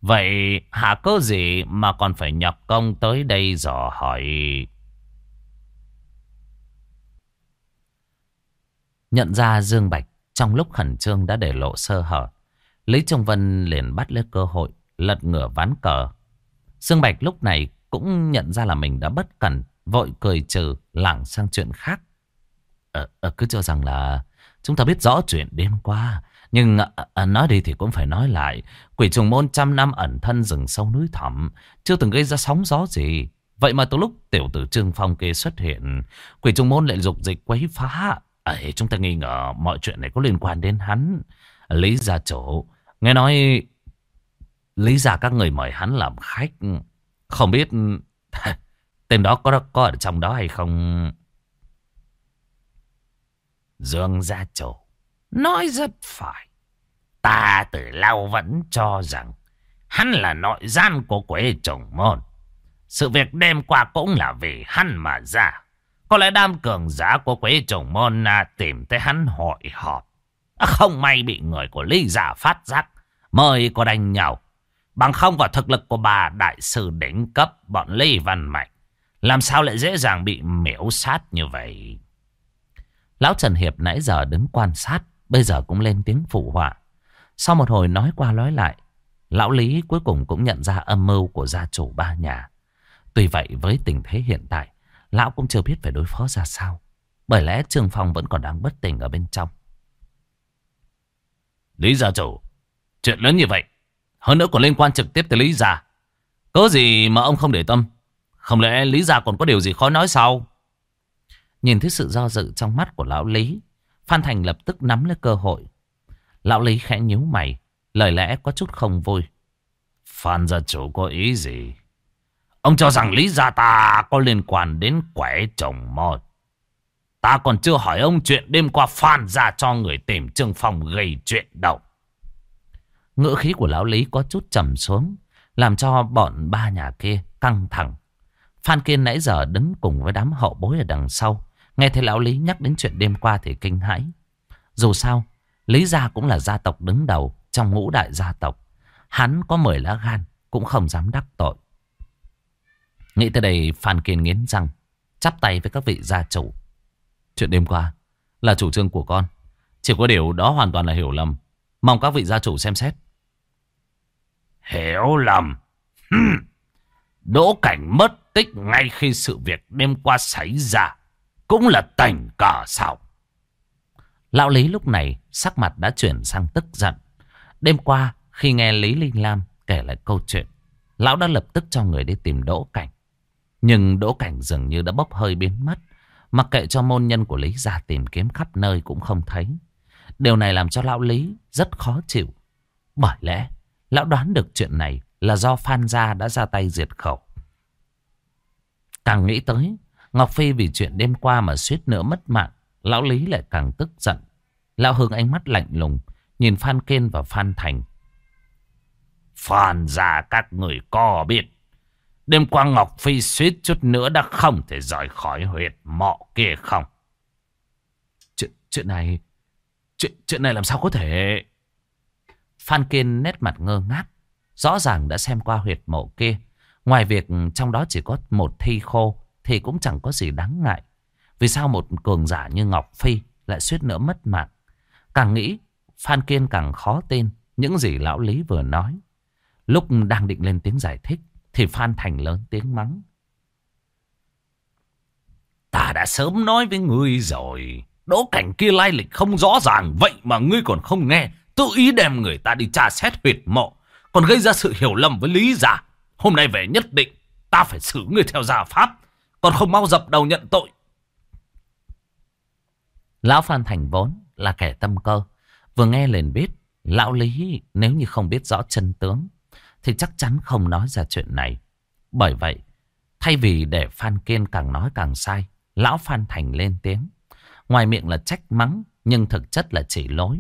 Vậy hạ có gì mà còn phải nhập công tới đây dò hỏi? Nhận ra Dương Bạch trong lúc khẩn trương đã để lộ sơ hở. Lý Trung Vân liền bắt lấy cơ hội lật ngửa ván cờ. Dương Bạch lúc này cũng nhận ra là mình đã bất cẩn, vội cười trừ, lảng sang chuyện khác. Ờ, à, cứ cho rằng là chúng ta biết rõ chuyện đêm qua. Nhưng à, à, nói đi thì cũng phải nói lại. Quỷ trùng môn trăm năm ẩn thân rừng sâu núi thẳm, chưa từng gây ra sóng gió gì. Vậy mà từ lúc tiểu tử Trương Phong kia xuất hiện, quỷ trùng môn lại dục dịch quấy phá. Ấy, chúng ta nghi ngờ mọi chuyện này có liên quan đến hắn. Lý gia chủ, nghe nói Lý gia các người mời hắn làm khách. Không biết tên đó có có ở trong đó hay không? Dương gia chủ nói rất phải. Ta từ lâu vẫn cho rằng hắn là nội gian của quế chồng môn. Sự việc đêm qua cũng là vì hắn mà ra. Có lẽ đam cường giá của quế chồng môn tìm tới hắn hội họp. À, không may bị người của Lý giả phát giác. Mời có đánh nhau. Bằng không vào thực lực của bà đại sư đỉnh cấp bọn Lý Văn Mạnh. Làm sao lại dễ dàng bị miễu sát như vậy? Lão Trần Hiệp nãy giờ đứng quan sát. Bây giờ cũng lên tiếng phụ họa. Sau một hồi nói qua nói lại. Lão Lý cuối cùng cũng nhận ra âm mưu của gia chủ ba nhà. Tuy vậy với tình thế hiện tại. Lão cũng chưa biết phải đối phó ra sao. Bởi lẽ Trương Phong vẫn còn đang bất tỉnh ở bên trong. Lý gia chủ. Chuyện lớn như vậy. Hơn nữa còn liên quan trực tiếp tới Lý gia. Có gì mà ông không để tâm. Không lẽ Lý gia còn có điều gì khó nói sao? Nhìn thấy sự do dự trong mắt của lão Lý. Phan Thành lập tức nắm lấy cơ hội. Lão Lý khẽ nhíu mày. Lời lẽ có chút không vui. Phan gia chủ có ý gì? Ông cho rằng Lý gia ta có liên quan đến quẻ chồng một. Ta còn chưa hỏi ông chuyện đêm qua Phan ra cho người tìm Trương Phong gây chuyện đâu. Ngữ khí của lão Lý có chút trầm xuống. Làm cho bọn ba nhà kia căng thẳng. Phan Kiên nãy giờ đứng cùng với đám hậu bối ở đằng sau. Nghe thấy lão Lý nhắc đến chuyện đêm qua thì kinh hãi. Dù sao, Lý gia cũng là gia tộc đứng đầu trong ngũ đại gia tộc. Hắn có mười lá gan cũng không dám đắc tội. Nghĩ tới đây Phan Kiên nghiến răng, chắp tay với các vị gia chủ. Chuyện đêm qua là chủ trương của con. Chỉ có điều đó hoàn toàn là hiểu lầm. Mong các vị gia chủ xem xét. Hiểu lầm. Đỗ cảnh mất tích ngay khi sự việc đêm qua xảy ra. Cũng là tành cả sao. Lão Lý lúc này sắc mặt đã chuyển sang tức giận. Đêm qua khi nghe Lý Linh Lam kể lại câu chuyện. Lão đã lập tức cho người đi tìm Đỗ Cảnh. Nhưng Đỗ Cảnh dường như đã bốc hơi biến mất. Mặc kệ cho môn nhân của Lý ra tìm kiếm khắp nơi cũng không thấy. Điều này làm cho lão Lý rất khó chịu. Bởi lẽ, lão đoán được chuyện này là do Phan Gia đã ra tay diệt khẩu. Càng nghĩ tới, Ngọc Phi vì chuyện đêm qua mà suýt nữa mất mạng, lão Lý lại càng tức giận. Lão hướng ánh mắt lạnh lùng, nhìn Phan Kên và Phan Thành. Phan Gia các người có biết. Đêm qua Ngọc Phi suýt chút nữa đã không thể rời khỏi huyệt mọ kia không? Chuyện, chuyện này... Chuyện, chuyện này làm sao có thể... Phan Kiên nét mặt ngơ ngác. Rõ ràng đã xem qua huyệt mộ kia. Ngoài việc trong đó chỉ có một thi khô thì cũng chẳng có gì đáng ngại. Vì sao một cường giả như Ngọc Phi lại suýt nữa mất mạng? Càng nghĩ, Phan Kiên càng khó tin những gì lão Lý vừa nói. Lúc đang định lên tiếng giải thích thì Phan Thành lớn tiếng mắng. Ta đã sớm nói với ngươi rồi. Đỗ cảnh kia lai lịch không rõ ràng. Vậy mà ngươi còn không nghe. Tự ý đem người ta đi tra xét huyệt mộ. Còn gây ra sự hiểu lầm với lý giả. Hôm nay về nhất định. Ta phải xử ngươi theo giả pháp. Còn không mau dập đầu nhận tội. Lão Phan Thành vốn là kẻ tâm cơ. Vừa nghe liền biết. Lão Lý nếu như không biết rõ chân tướng thì chắc chắn không nói ra chuyện này. Bởi vậy, thay vì để Phan Kiên càng nói càng sai, lão Phan Thành lên tiếng. Ngoài miệng là trách mắng, nhưng thực chất là chỉ lối.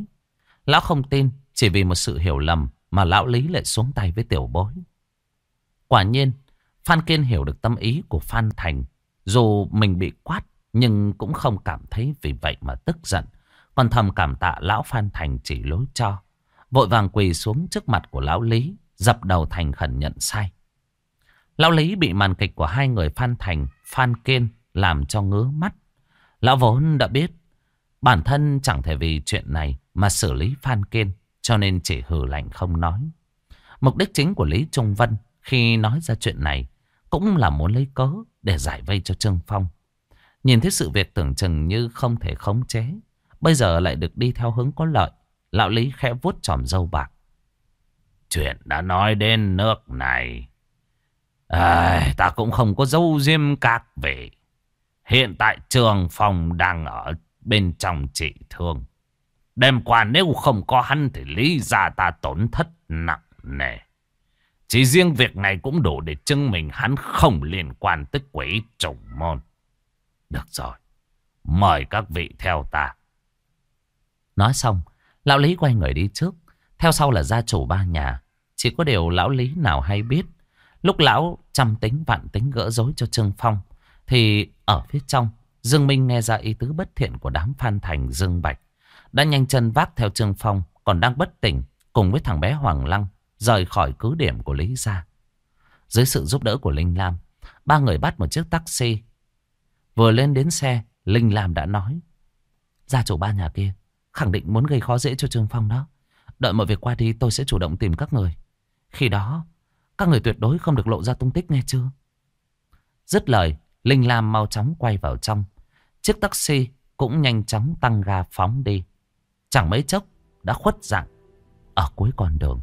Lão không tin, chỉ vì một sự hiểu lầm mà lão Lý lại xuống tay với tiểu bối. Quả nhiên, Phan Kiên hiểu được tâm ý của Phan Thành. Dù mình bị quát, nhưng cũng không cảm thấy vì vậy mà tức giận. Còn thầm cảm tạ lão Phan Thành chỉ lối cho. Vội vàng quỳ xuống trước mặt của lão Lý, dập đầu thành khẩn nhận sai. Lão Lý bị màn kịch của hai người Phan Thành, Phan Kiên làm cho ngứa mắt. Lão vốn đã biết Bản thân chẳng thể vì chuyện này mà xử lý Phan Kiên, cho nên chỉ hừ lạnh không nói. Mục đích chính của Lý Trung Vân khi nói ra chuyện này cũng là muốn lấy cớ để giải vây cho Trương Phong. Nhìn thấy sự việc tưởng chừng như không thể khống chế, bây giờ lại được đi theo hướng có lợi. Lão Lý khẽ vuốt tròm dâu bạc. Chuyện đã nói đến nước này. À, ta cũng không có dấu diêm các về. Hiện tại Trương Phong đang ở bên trong trị thương. Đêm qua nếu không có hắn thì lý ra ta tổn thất nặng nề. Chỉ riêng việc này cũng đủ để chứng minh hắn không liên quan tới quỷ trùng môn. Được rồi, mời các vị theo ta. Nói xong, lão Lý quay người đi trước. Theo sau là gia chủ ba nhà. Chỉ có điều lão Lý nào hay biết. Lúc lão chăm tính vạn tính gỡ rối cho Trương Phong. Thì ở phía trong, Dương Minh nghe ra ý tứ bất thiện của đám Phan Thành Dương Bạch. Đã nhanh chân vác theo Trương Phong, còn đang bất tỉnh, cùng với thằng bé Hoàng Lăng, rời khỏi cứ điểm của Lý Gia. Dưới sự giúp đỡ của Linh Lam, ba người bắt một chiếc taxi. Vừa lên đến xe, Linh Lam đã nói. Gia chủ ba nhà kia, khẳng định muốn gây khó dễ cho Trương Phong đó. Đợi mọi việc qua đi tôi sẽ chủ động tìm các người. Khi đó, các người tuyệt đối không được lộ ra tung tích nghe chưa? Dứt lời, Linh Lam mau chóng quay vào trong. Chiếc taxi cũng nhanh chóng tăng ga phóng đi. Chẳng mấy chốc đã khuất dạng ở cuối con đường.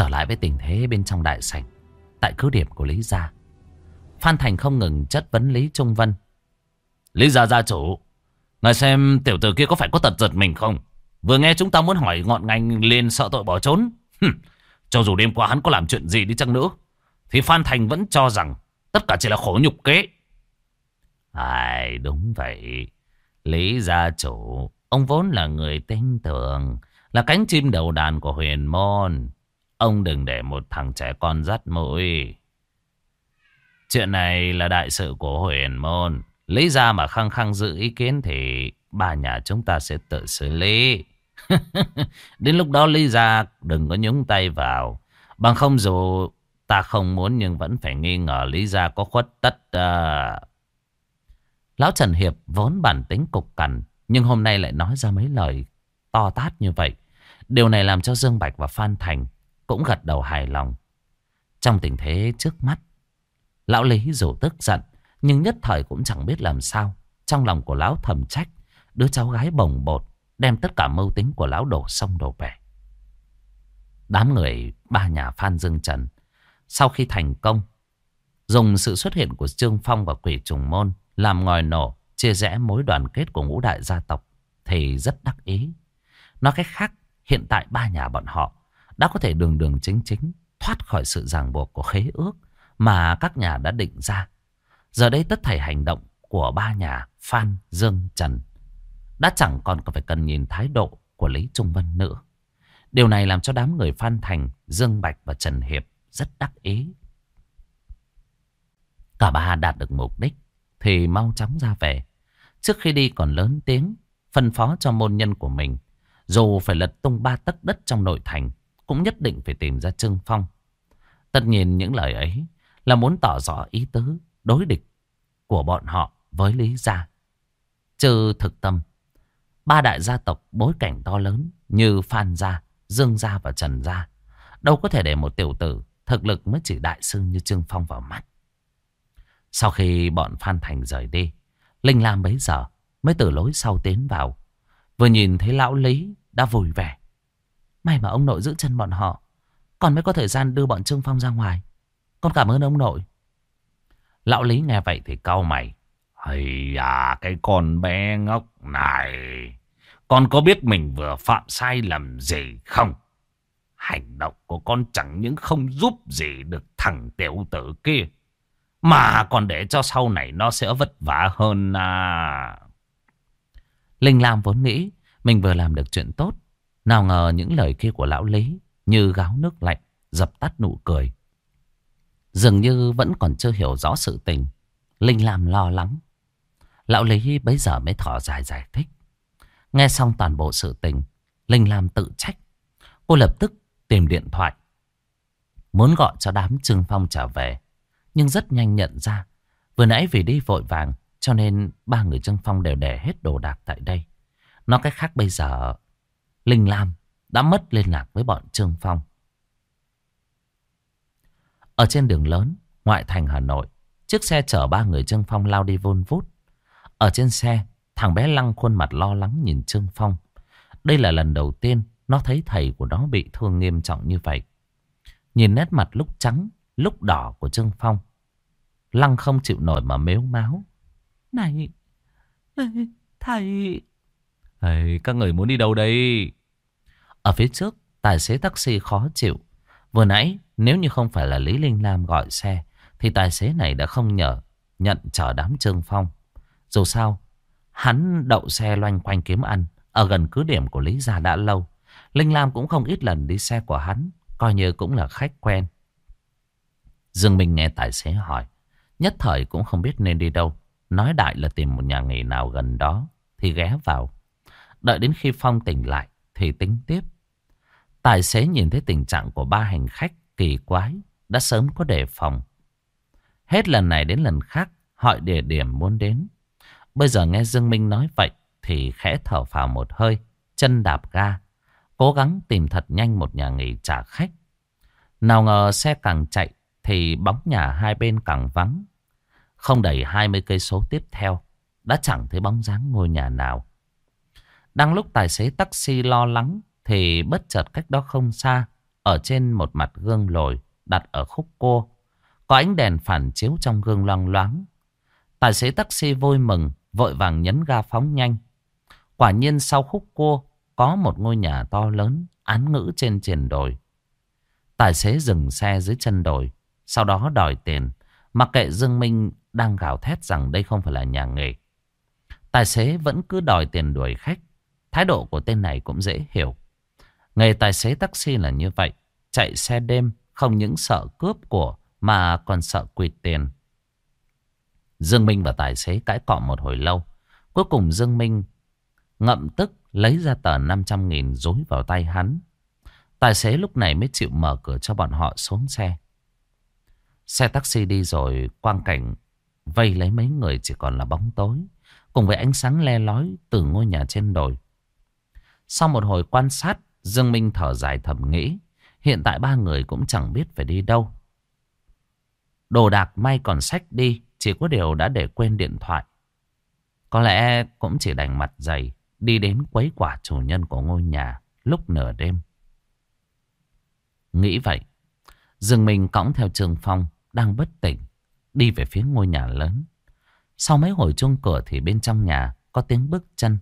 Trở lại với tình thế bên trong đại sảnh Tại cứ điểm của Lý Gia. Phan Thành không ngừng chất vấn Lý Trung Vân. Lý Gia gia chủ Ngài xem tiểu tử kia có phải có tật giật mình không? Vừa nghe chúng ta muốn hỏi ngọn ngành liền sợ tội bỏ trốn. Cho dù đêm qua hắn có làm chuyện gì đi chăng nữa Thì Phan Thành vẫn cho rằng Tất cả chỉ là khổ nhục kế. Ai đúng vậy. Lý gia chủ Ông vốn là người tinh tưởng Là cánh chim đầu đàn của huyền môn Ông đừng để một thằng trẻ con dắt mũi. Chuyện này là đại sự của huyền môn. Lý ra mà khăng khăng giữ ý kiến thì ba nhà chúng ta sẽ tự xử lý. Đến lúc đó Lý ra đừng có nhúng tay vào. Bằng không dù ta không muốn nhưng vẫn phải nghi ngờ Lý ra có khuất tất. Uh... Lão Trần Hiệp vốn bản tính cục cằn, nhưng hôm nay lại nói ra mấy lời to tát như vậy. Điều này làm cho Dương Bạch và Phan Thành cũng gật đầu hài lòng. Trong tình thế trước mắt, lão Lý dù tức giận, nhưng nhất thời cũng chẳng biết làm sao. Trong lòng của lão thầm trách, đứa cháu gái bồng bột, đem tất cả mưu tính của lão đổ sông đổ bể. Đám người ba nhà Phan Dương Trần, sau khi thành công, dùng sự xuất hiện của Trương Phong và quỷ trùng môn làm ngòi nổ, chia rẽ mối đoàn kết của ngũ đại gia tộc, thì rất đắc ý. Nói cách khác, hiện tại ba nhà bọn họ đã có thể đường đường chính chính thoát khỏi sự ràng buộc của khế ước mà các nhà đã định ra. Giờ đây tất thảy hành động của ba nhà Phan, Dương, Trần đã chẳng còn phải cần nhìn thái độ của Lý Trung Vân nữa. Điều này làm cho đám người Phan Thành, Dương Bạch và Trần Hiệp rất đắc ý. Cả ba đạt được mục đích thì mau chóng ra về. Trước khi đi còn lớn tiếng phân phó cho môn nhân của mình dù phải lật tung ba tấc đất trong nội thành cũng nhất định phải tìm ra Trương Phong. Tất nhiên những lời ấy là muốn tỏ rõ ý tứ đối địch của bọn họ với Lý Gia. Trừ thực tâm, ba đại gia tộc bối cảnh to lớn như Phan Gia, Dương Gia và Trần Gia đâu có thể để một tiểu tử thực lực mới chỉ đại sư như Trương Phong vào mắt. Sau khi bọn Phan Thành rời đi, Linh Lam bấy giờ mới từ lối sau tiến vào. Vừa nhìn thấy lão Lý đã vui vẻ. May mà ông nội giữ chân bọn họ. Còn mới có thời gian đưa bọn Trương Phong ra ngoài. Con cảm ơn ông nội. Lão Lý nghe vậy thì cau mày. Hay à cái con bé ngốc này. Con có biết mình vừa phạm sai lầm gì không? Hành động của con chẳng những không giúp gì được thằng tiểu tử kia. Mà còn để cho sau này nó sẽ vất vả hơn à. Linh Lam vốn nghĩ mình vừa làm được chuyện tốt. Nào ngờ những lời kia của lão Lý như gáo nước lạnh, dập tắt nụ cười. Dường như vẫn còn chưa hiểu rõ sự tình. Linh Lam lo lắng. Lão Lý bấy giờ mới thở dài giải thích. Nghe xong toàn bộ sự tình, Linh Lam tự trách. Cô lập tức tìm điện thoại. Muốn gọi cho đám Trương Phong trở về. Nhưng rất nhanh nhận ra. Vừa nãy vì đi vội vàng. Cho nên ba người Trương Phong đều để hết đồ đạc tại đây. nó cách khác bây giờ Linh Lam đã mất liên lạc với bọn Trương Phong. Ở trên đường lớn, ngoại thành Hà Nội, chiếc xe chở ba người Trương Phong lao đi vun vút. Ở trên xe, thằng bé Lăng khuôn mặt lo lắng nhìn Trương Phong. Đây là lần đầu tiên nó thấy thầy của nó bị thương nghiêm trọng như vậy. Nhìn nét mặt lúc trắng, lúc đỏ của Trương Phong. Lăng không chịu nổi mà mếu máu. Này, thầy... Ê, các người muốn đi đâu đây? Ở phía trước, tài xế taxi khó chịu. Vừa nãy, nếu như không phải là Lý Linh Lam gọi xe, thì tài xế này đã không nhờ nhận chở đám Trương Phong. Dù sao, hắn đậu xe loanh quanh kiếm ăn ở gần cứ điểm của Lý Gia đã lâu. Linh Lam cũng không ít lần đi xe của hắn, coi như cũng là khách quen. Dương Minh nghe tài xế hỏi, nhất thời cũng không biết nên đi đâu. Nói đại là tìm một nhà nghỉ nào gần đó, thì ghé vào. Đợi đến khi Phong tỉnh lại, thì tính tiếp. Tài xế nhìn thấy tình trạng của ba hành khách kỳ quái, đã sớm có đề phòng. Hết lần này đến lần khác, hỏi địa điểm muốn đến. Bây giờ nghe Dương Minh nói vậy, thì khẽ thở phào một hơi, chân đạp ga, cố gắng tìm thật nhanh một nhà nghỉ trả khách. Nào ngờ xe càng chạy thì bóng nhà hai bên càng vắng. Không đầy 20 cây số tiếp theo, đã chẳng thấy bóng dáng ngôi nhà nào. Đang lúc tài xế taxi lo lắng thì bất chợt cách đó không xa, ở trên một mặt gương lồi đặt ở khúc cua có ánh đèn phản chiếu trong gương loang loáng. Tài xế taxi vui mừng, vội vàng nhấn ga phóng nhanh. Quả nhiên sau khúc cua có một ngôi nhà to lớn án ngữ trên triển đồi. Tài xế dừng xe dưới chân đồi, sau đó đòi tiền. Mặc kệ Dương Minh đang gào thét rằng đây không phải là nhà nghề. Tài xế vẫn cứ đòi tiền đuổi khách. Thái độ của tên này cũng dễ hiểu. Nghề tài xế taxi là như vậy. Chạy xe đêm không những sợ cướp của mà còn sợ quỵt tiền. Dương Minh và tài xế cãi cọ một hồi lâu. Cuối cùng Dương Minh ngậm tức lấy ra tờ 500.000 dối vào tay hắn. Tài xế lúc này mới chịu mở cửa cho bọn họ xuống xe. Xe taxi đi rồi quang cảnh vây lấy mấy người chỉ còn là bóng tối. Cùng với ánh sáng le lói từ ngôi nhà trên đồi. Sau một hồi quan sát, Dương Minh thở dài thầm nghĩ. Hiện tại ba người cũng chẳng biết phải đi đâu. Đồ đạc may còn sách đi. Chỉ có điều đã để quên điện thoại. Có lẽ cũng chỉ đành mặt dày đi đến quấy quả chủ nhân của ngôi nhà lúc nửa đêm. Nghĩ vậy, Dương Minh cõng theo Trường Phong đang bất tỉnh, đi về phía ngôi nhà lớn. Sau mấy hồi chuông cửa thì bên trong nhà có tiếng bước chân.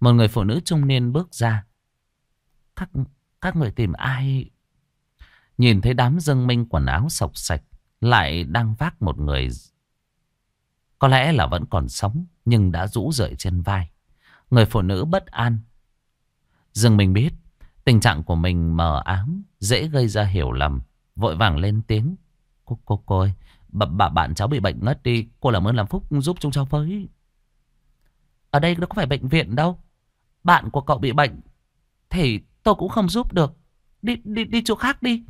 Một người phụ nữ trung niên bước ra. Các, các người tìm ai? Nhìn thấy đám dân Minh quần áo sọc sạch, lại đang vác một người có lẽ là vẫn còn sống nhưng đã rũ rượi trên vai. Người phụ nữ bất an. Dương Minh biết tình trạng của mình mờ ám, dễ gây ra hiểu lầm. Vội vàng lên tiếng. Cô, cô, cô ơi, bà, bà, bạn cháu bị bệnh ngất đi. Cô làm ơn làm phúc giúp chúng cháu với. Ở đây đâu có phải bệnh viện đâu. Bạn của cậu bị bệnh. Thì tôi cũng không giúp được. Đi, đi, đi chỗ khác đi.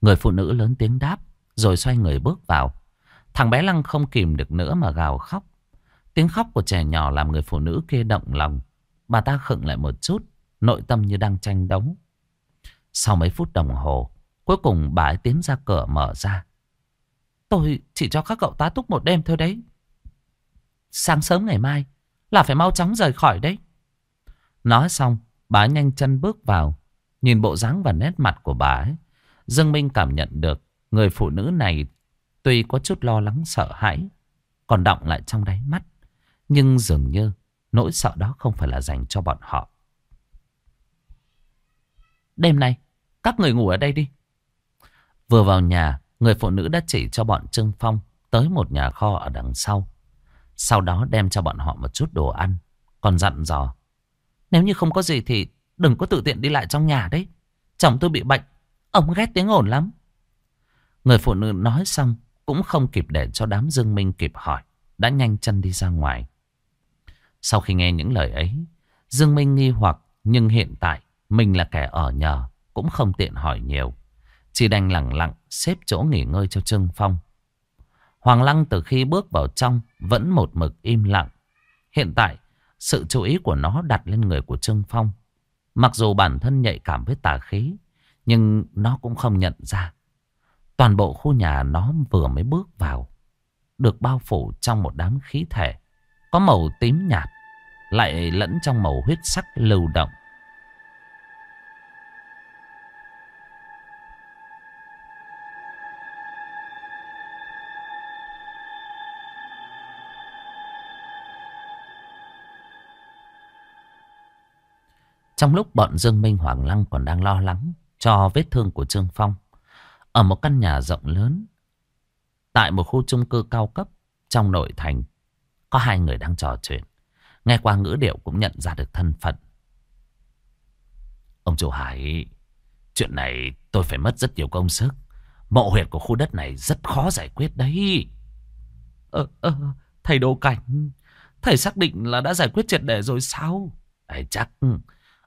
Người phụ nữ lớn tiếng đáp. Rồi xoay người bước vào. Thằng bé Lăng không kìm được nữa mà gào khóc. Tiếng khóc của trẻ nhỏ làm người phụ nữ kia động lòng. Bà ta khựng lại một chút, nội tâm như đang tranh đấu. Sau mấy phút đồng hồ, cuối cùng bà ấy tiến ra cửa mở ra. Tôi chỉ cho các cậu tá túc một đêm thôi đấy. Sáng sớm ngày mai là phải mau chóng rời khỏi đấy. Nói xong, bà nhanh chân bước vào. Nhìn bộ dáng và nét mặt của bà ấy, Dương Minh cảm nhận được người phụ nữ này Tuy có chút lo lắng sợ hãi, còn động lại trong đáy mắt. Nhưng dường như nỗi sợ đó không phải là dành cho bọn họ. Đêm nay, các người ngủ ở đây đi. Vừa vào nhà, người phụ nữ đã chỉ cho bọn Trương Phong tới một nhà kho ở đằng sau. Sau đó đem cho bọn họ một chút đồ ăn, còn dặn dò. Nếu như không có gì thì đừng có tự tiện đi lại trong nhà đấy. Chồng tôi bị bệnh, ông ghét tiếng ồn lắm. Người phụ nữ nói xong, cũng không kịp để cho đám Dương Minh kịp hỏi Đã nhanh chân đi ra ngoài Sau khi nghe những lời ấy Dương Minh nghi hoặc nhưng hiện tại mình là kẻ ở nhờ cũng không tiện hỏi nhiều. Chỉ đành lặng lặng xếp chỗ nghỉ ngơi cho Trương Phong. Hoàng Lăng từ khi bước vào trong vẫn một mực im lặng. Hiện tại sự chú ý của nó đặt lên người của Trương Phong. Mặc dù bản thân nhạy cảm với tà khí, nhưng nó cũng không nhận ra. Toàn bộ khu nhà nó vừa mới bước vào, được bao phủ trong một đám khí thể, có màu tím nhạt, lại lẫn trong màu huyết sắc lưu động. Trong lúc bọn Dương Minh Hoàng Lăng còn đang lo lắng cho vết thương của Trương Phong. Ở một căn nhà rộng lớn, tại một khu chung cư cao cấp trong nội thành, có hai người đang trò chuyện. Nghe qua ngữ điệu cũng nhận ra được thân phận. Ông chủ Hải, chuyện này tôi phải mất rất nhiều công sức. Mộ huyệt của khu đất này rất khó giải quyết đấy. Ờ, ờ, thầy Đỗ Cảnh, thầy xác định là đã giải quyết triệt để rồi sao? Ấy chắc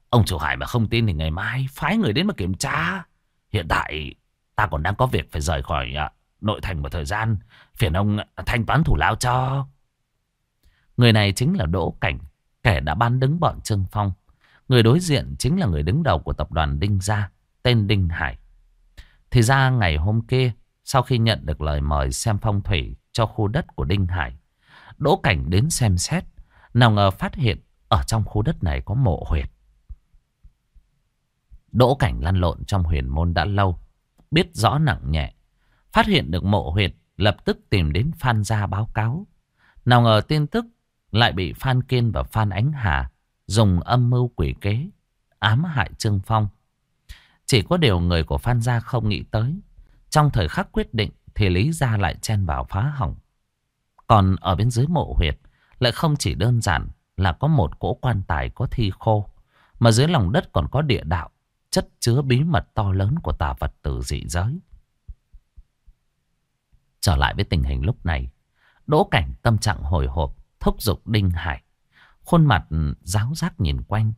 Ông chủ Hải mà không tin thì ngày mai phái người đến mà kiểm tra. Hiện tại ta còn đang có việc phải rời khỏi à, nội thành một thời gian. Phiền ông à, thanh toán thủ lao cho. Người này chính là Đỗ Cảnh, kẻ đã ban đứng bọn Trương Phong. Người đối diện chính là người đứng đầu của tập đoàn Đinh Gia, tên Đinh Hải. Thì ra ngày hôm kia, sau khi nhận được lời mời xem phong thủy cho khu đất của Đinh Hải, Đỗ Cảnh đến xem xét, nào ngờ phát hiện ở trong khu đất này có mộ huyệt. Đỗ cảnh lăn lộn trong huyền môn đã lâu. Biết rõ nặng nhẹ. Phát hiện được mộ huyệt. Lập tức tìm đến Phan Gia báo cáo. Nào ngờ tin tức lại bị Phan Kiên và Phan Ánh Hà dùng âm mưu quỷ kế, ám hại Trương Phong. Chỉ có điều người của Phan Gia không nghĩ tới. Trong thời khắc quyết định thì Lý Gia lại chen vào phá hỏng. Còn ở bên dưới mộ huyệt lại không chỉ đơn giản là có một cỗ quan tài có thi khô. Mà dưới lòng đất còn có địa đạo chất chứa bí mật to lớn của tà vật tử dị giới. Trở lại với tình hình lúc này, Đỗ Cảnh tâm trạng hồi hộp, thúc giục Đinh Hải. Khuôn mặt giáo giác nhìn quanh,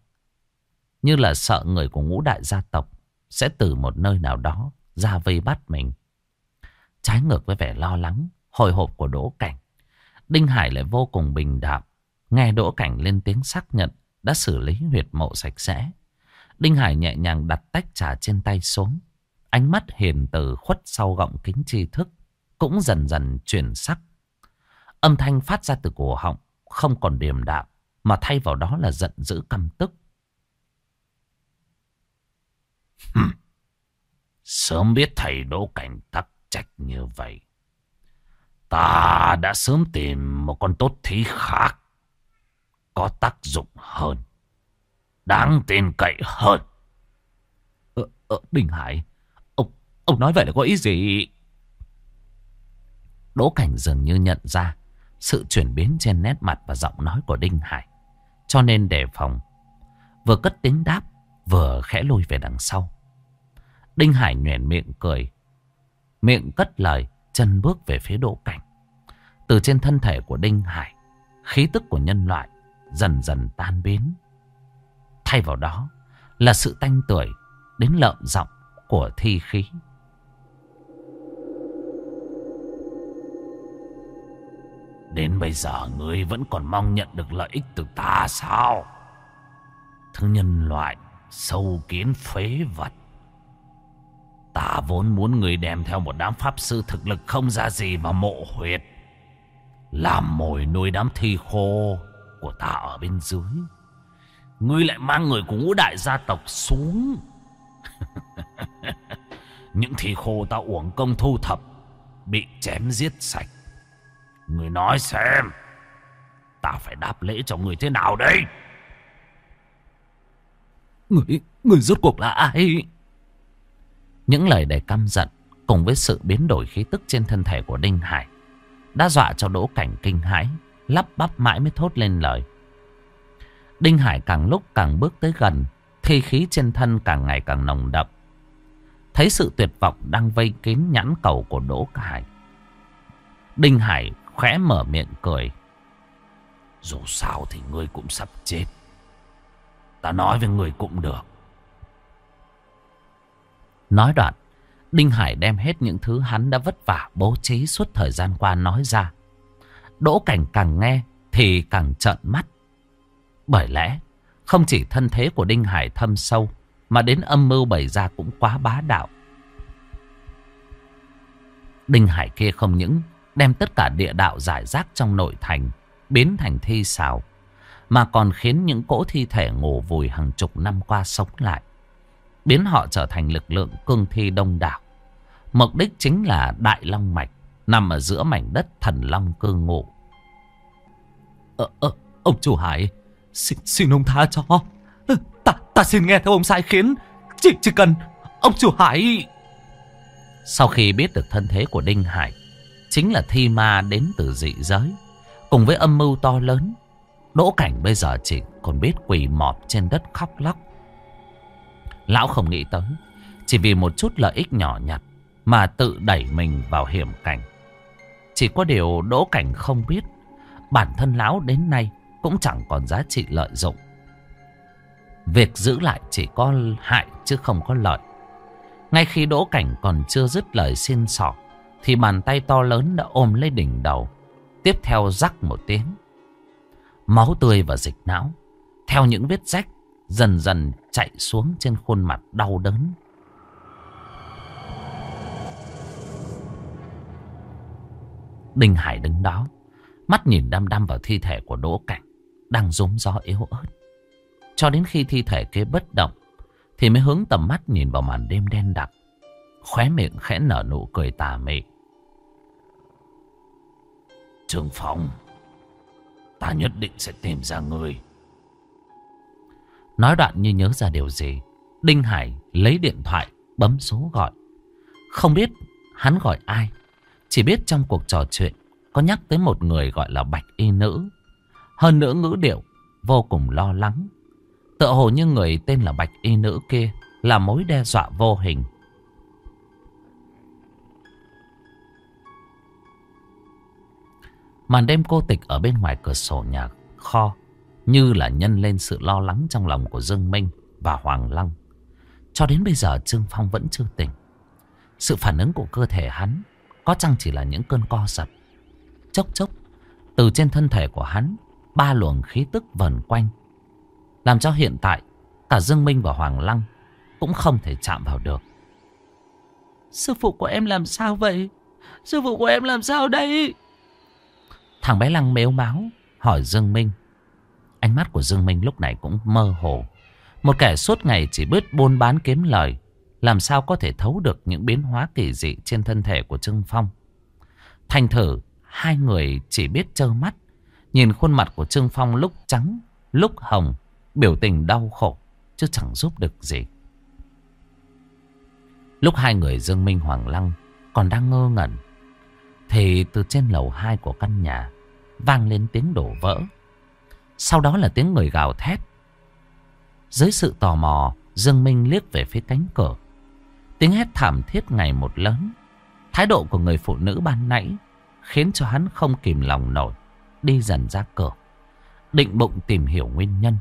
như là sợ người của ngũ đại gia tộc sẽ từ một nơi nào đó ra vây bắt mình. Trái ngược với vẻ lo lắng, hồi hộp của Đỗ Cảnh, Đinh Hải lại vô cùng bình đạm. Nghe Đỗ Cảnh lên tiếng xác nhận đã xử lý huyệt mộ sạch sẽ. Đinh Hải nhẹ nhàng đặt tách trà trên tay xuống. Ánh mắt hiền từ khuất sau gọng kính tri thức. Cũng dần dần chuyển sắc. Âm thanh phát ra từ cổ họng. Không còn điềm đạm. Mà thay vào đó là giận dữ căm tức. Sớm biết thầy đỗ cảnh tắc trách như vậy. Ta đã sớm tìm một con tốt thí khác. Có tác dụng hơn đáng tin cậy hơn. Ờ, ờ, Đình Hải, ông, ông nói vậy là có ý gì? Đỗ Cảnh dường như nhận ra sự chuyển biến trên nét mặt và giọng nói của Đinh Hải. Cho nên đề phòng. Vừa cất tiếng đáp, vừa khẽ lùi về đằng sau. Đinh Hải nhoẻn miệng cười. Miệng cất lời, chân bước về phía Đỗ Cảnh. Từ trên thân thể của Đinh Hải, khí tức của nhân loại dần dần tan biến. Thay vào đó là sự tanh tuổi đến lợm giọng của thi khí. Đến bây giờ ngươi vẫn còn mong nhận được lợi ích từ ta sao? Thứ nhân loại sâu kiến phế vật. Ta vốn muốn người đem theo một đám pháp sư thực lực không ra gì mà mộ huyệt. Làm mồi nuôi đám thi khô của ta ở bên dưới. Ngươi lại mang người của ngũ đại gia tộc xuống. Những thi khô ta uổng công thu thập Bị chém giết sạch. Ngươi nói xem Ta phải đáp lễ cho người thế nào đây? Người, người rốt cuộc là ai? Những lời đầy căm giận Cùng với sự biến đổi khí tức trên thân thể của Đinh Hải Đã dọa cho Đỗ Cảnh kinh hãi Lắp bắp mãi mới thốt lên lời Đinh Hải càng lúc càng bước tới gần, thi khí trên thân càng ngày càng nồng đậm. Thấy sự tuyệt vọng đang vây kín nhãn cầu của Đỗ Hải. Đinh Hải khẽ mở miệng cười. Dù sao thì ngươi cũng sắp chết. Ta nói với người cũng được. Nói đoạn, Đinh Hải đem hết những thứ hắn đã vất vả bố trí suốt thời gian qua nói ra. Đỗ Cảnh càng nghe thì càng trợn mắt. Bởi lẽ, không chỉ thân thế của Đinh Hải thâm sâu, mà đến âm mưu bày ra cũng quá bá đạo. Đinh Hải kia không những đem tất cả địa đạo giải rác trong nội thành biến thành thi xào, mà còn khiến những cỗ thi thể ngủ vùi hàng chục năm qua sống lại, biến họ trở thành lực lượng cương thi đông đảo. Mục đích chính là Đại Long Mạch, nằm ở giữa mảnh đất thần Long cư ngụ. Ờ, ờ, ông chủ Hải, xin, xin ông tha cho. Ừ, ta, ta xin nghe theo ông sai khiến. Chỉ, chỉ cần ông chủ Hải... Sau khi biết được thân thế của Đinh Hải, chính là thi ma đến từ dị giới. Cùng với âm mưu to lớn, Đỗ Cảnh bây giờ chỉ còn biết quỳ mọp trên đất khóc lóc. Lão không nghĩ tới, chỉ vì một chút lợi ích nhỏ nhặt mà tự đẩy mình vào hiểm cảnh. Chỉ có điều Đỗ Cảnh không biết, bản thân lão đến nay cũng chẳng còn giá trị lợi dụng. Việc giữ lại chỉ có hại chứ không có lợi. Ngay khi Đỗ Cảnh còn chưa dứt lời xin sỏ, thì bàn tay to lớn đã ôm lấy đỉnh đầu. Tiếp theo rắc một tiếng. Máu tươi và dịch não, theo những vết rách, dần dần chạy xuống trên khuôn mặt đau đớn. Đinh Hải đứng đó, mắt nhìn đăm đăm vào thi thể của Đỗ Cảnh, đang rúm gió yếu ớt. Cho đến khi thi thể kia bất động, thì mới hướng tầm mắt nhìn vào màn đêm đen đặc. Khóe miệng khẽ nở nụ cười tà mị. Trương Phong, ta nhất định sẽ tìm ra người. Nói đoạn như nhớ ra điều gì, Đinh Hải lấy điện thoại bấm số gọi. Không biết hắn gọi ai, chỉ biết trong cuộc trò chuyện có nhắc tới một người gọi là Bạch Y Nữ. Hơn nữa ngữ điệu vô cùng lo lắng. Tựa hồ như người tên là Bạch Y Nữ kia là mối đe dọa vô hình. Màn đêm cô tịch ở bên ngoài cửa sổ nhà kho như là nhân lên sự lo lắng trong lòng của Dương Minh và Hoàng Long. Cho đến bây giờ Trương Phong vẫn chưa tỉnh. Sự phản ứng của cơ thể hắn có chăng chỉ là những cơn co giật. Chốc chốc, từ trên thân thể của hắn, ba luồng khí tức vần quanh. Làm cho hiện tại, cả Dương Minh và Hoàng Lăng cũng không thể chạm vào được. Sư phụ của em làm sao vậy? Sư phụ của em làm sao đây? Thằng bé Lăng mếu máu hỏi Dương Minh. Ánh mắt của Dương Minh lúc này cũng mơ hồ. Một kẻ suốt ngày chỉ biết buôn bán kiếm lời. Làm sao có thể thấu được những biến hóa kỳ dị trên thân thể của Trương Phong. Thành thử, hai người chỉ biết trơ mắt. Nhìn khuôn mặt của Trương Phong lúc trắng, lúc hồng. Biểu tình đau khổ, chứ chẳng giúp được gì. Lúc hai người Dương Minh Hoàng Lăng còn đang ngơ ngẩn. Thì từ trên lầu hai của căn nhà vang lên tiếng đổ vỡ. Sau đó là tiếng người gào thét. Dưới sự tò mò, Dương Minh liếc về phía cánh cửa. Tiếng hét thảm thiết ngày một lớn. Thái độ của người phụ nữ ban nãy khiến cho hắn không kìm lòng nổi. Đi dần ra cửa. Định bụng tìm hiểu nguyên nhân.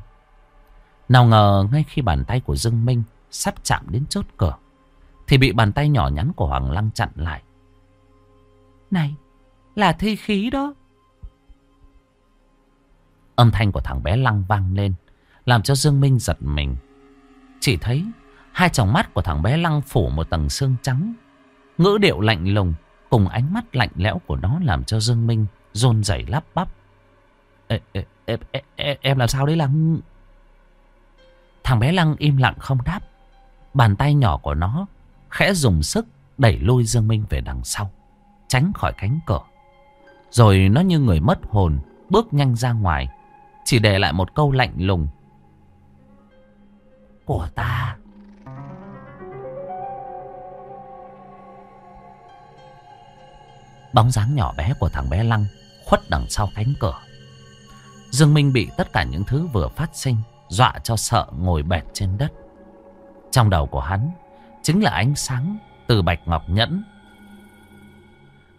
Nào ngờ ngay khi bàn tay của Dương Minh sắp chạm đến chốt cửa. Thì bị bàn tay nhỏ nhắn của Hoàng Lăng chặn lại. Này, là thi khí đó. Âm thanh của thằng bé Lăng vang lên. Làm cho Dương Minh giật mình. Chỉ thấy hai tròng mắt của thằng bé Lăng phủ một tầng xương trắng. Ngữ điệu lạnh lùng cùng ánh mắt lạnh lẽo của nó làm cho Dương Minh rôn rẩy lắp bắp. Ê, ê, ê, ê, ê, em làm sao đấy Lăng? Thằng bé Lăng im lặng không đáp. Bàn tay nhỏ của nó khẽ dùng sức đẩy lôi Dương Minh về đằng sau. Tránh khỏi cánh cửa. Rồi nó như người mất hồn bước nhanh ra ngoài. Chỉ để lại một câu lạnh lùng. Của ta. Bóng dáng nhỏ bé của thằng bé Lăng khuất đằng sau cánh cửa. Dương Minh bị tất cả những thứ vừa phát sinh dọa cho sợ ngồi bệt trên đất. Trong đầu của hắn chính là ánh sáng từ bạch ngọc nhẫn.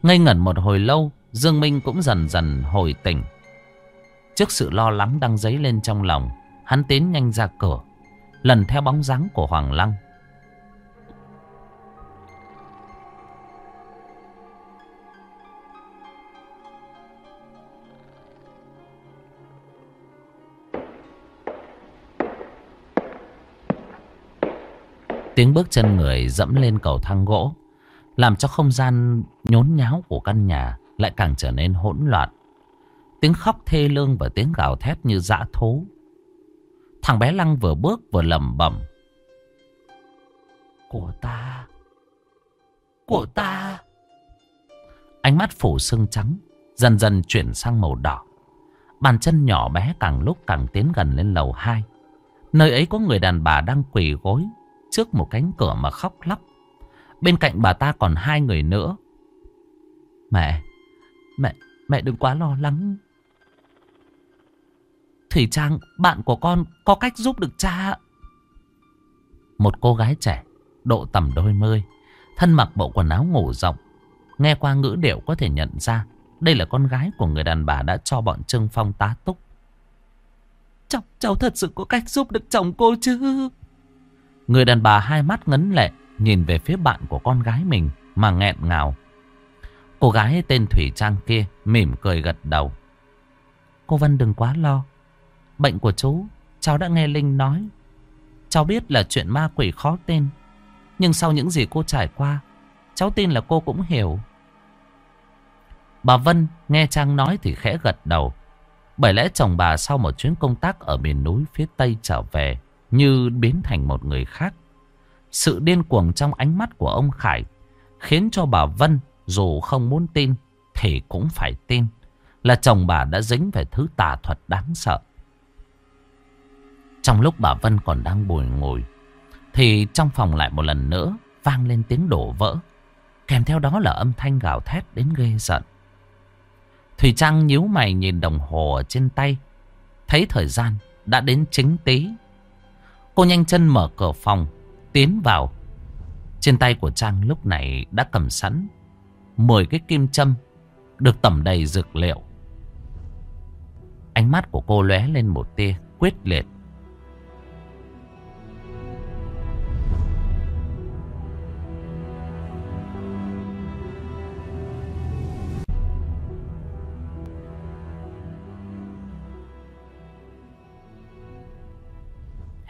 Ngây ngẩn một hồi lâu, Dương Minh cũng dần dần hồi tỉnh. Trước sự lo lắng đang dấy lên trong lòng, Hắn tiến nhanh ra cửa. Lần theo bóng dáng của Hoàng Lăng. Tiếng bước chân người dẫm lên cầu thang gỗ, làm cho không gian nhốn nháo của căn nhà lại càng trở nên hỗn loạn. Tiếng khóc thê lương và tiếng gào thét như dã thú. Thằng bé Lăng vừa bước vừa lẩm bẩm. Của ta. Của ta. Ánh mắt phủ sương trắng dần dần chuyển sang màu đỏ. Bàn chân nhỏ bé càng lúc càng tiến gần lên lầu hai. Nơi ấy có người đàn bà đang quỳ gối trước một cánh cửa mà khóc lóc. Bên cạnh bà ta còn hai người nữa. Mẹ, mẹ, mẹ đừng quá lo lắng. Thủy Trang, bạn của con có cách giúp được cha. Một cô gái trẻ, độ tầm đôi mươi, thân mặc bộ quần áo ngủ rộng. Nghe qua ngữ điệu có thể nhận ra đây là con gái của người đàn bà đã cho bọn Trương Phong tá túc. Cháu, cháu thật sự có cách giúp được chồng cô chứ? Người đàn bà hai mắt ngấn lệ nhìn về phía bạn của con gái mình mà nghẹn ngào. Cô gái tên Thủy Trang kia mỉm cười gật đầu. Cô Vân đừng quá lo. Bệnh của chú, cháu đã nghe Linh nói. Cháu biết là chuyện ma quỷ khó tên. Nhưng sau những gì cô trải qua, cháu tin là cô cũng hiểu. Bà Vân nghe Trang nói thì khẽ gật đầu. Bởi lẽ chồng bà sau một chuyến công tác ở miền núi phía Tây trở về như biến thành một người khác. Sự điên cuồng trong ánh mắt của ông Khải khiến cho bà Vân, dù không muốn tin, thì cũng phải tin là chồng bà đã dính về thứ tà thuật đáng sợ. Trong lúc bà Vân còn đang bồi ngồi, thì trong phòng lại một lần nữa vang lên tiếng đổ vỡ. Kèm theo đó là âm thanh gào thét đến ghê giận. Thủy Trang nhíu mày nhìn đồng hồ ở trên tay. Thấy thời gian đã đến chính tí. Cô nhanh chân mở cửa phòng, tiến vào. Trên tay của Trang lúc này đã cầm sẵn 10 cái kim châm được tẩm đầy dược liệu. Ánh mắt của cô lóe lên một tia quyết liệt.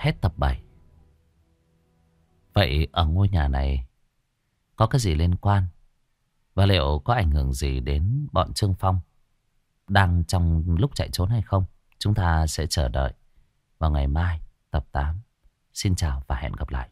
Hết tập 7. Vậy ở ngôi nhà này, có cái gì liên quan? Và liệu có ảnh hưởng gì đến bọn Trương Phong đang trong lúc chạy trốn hay không? Chúng ta sẽ chờ đợi vào ngày mai, tập 8. Xin chào và hẹn gặp lại.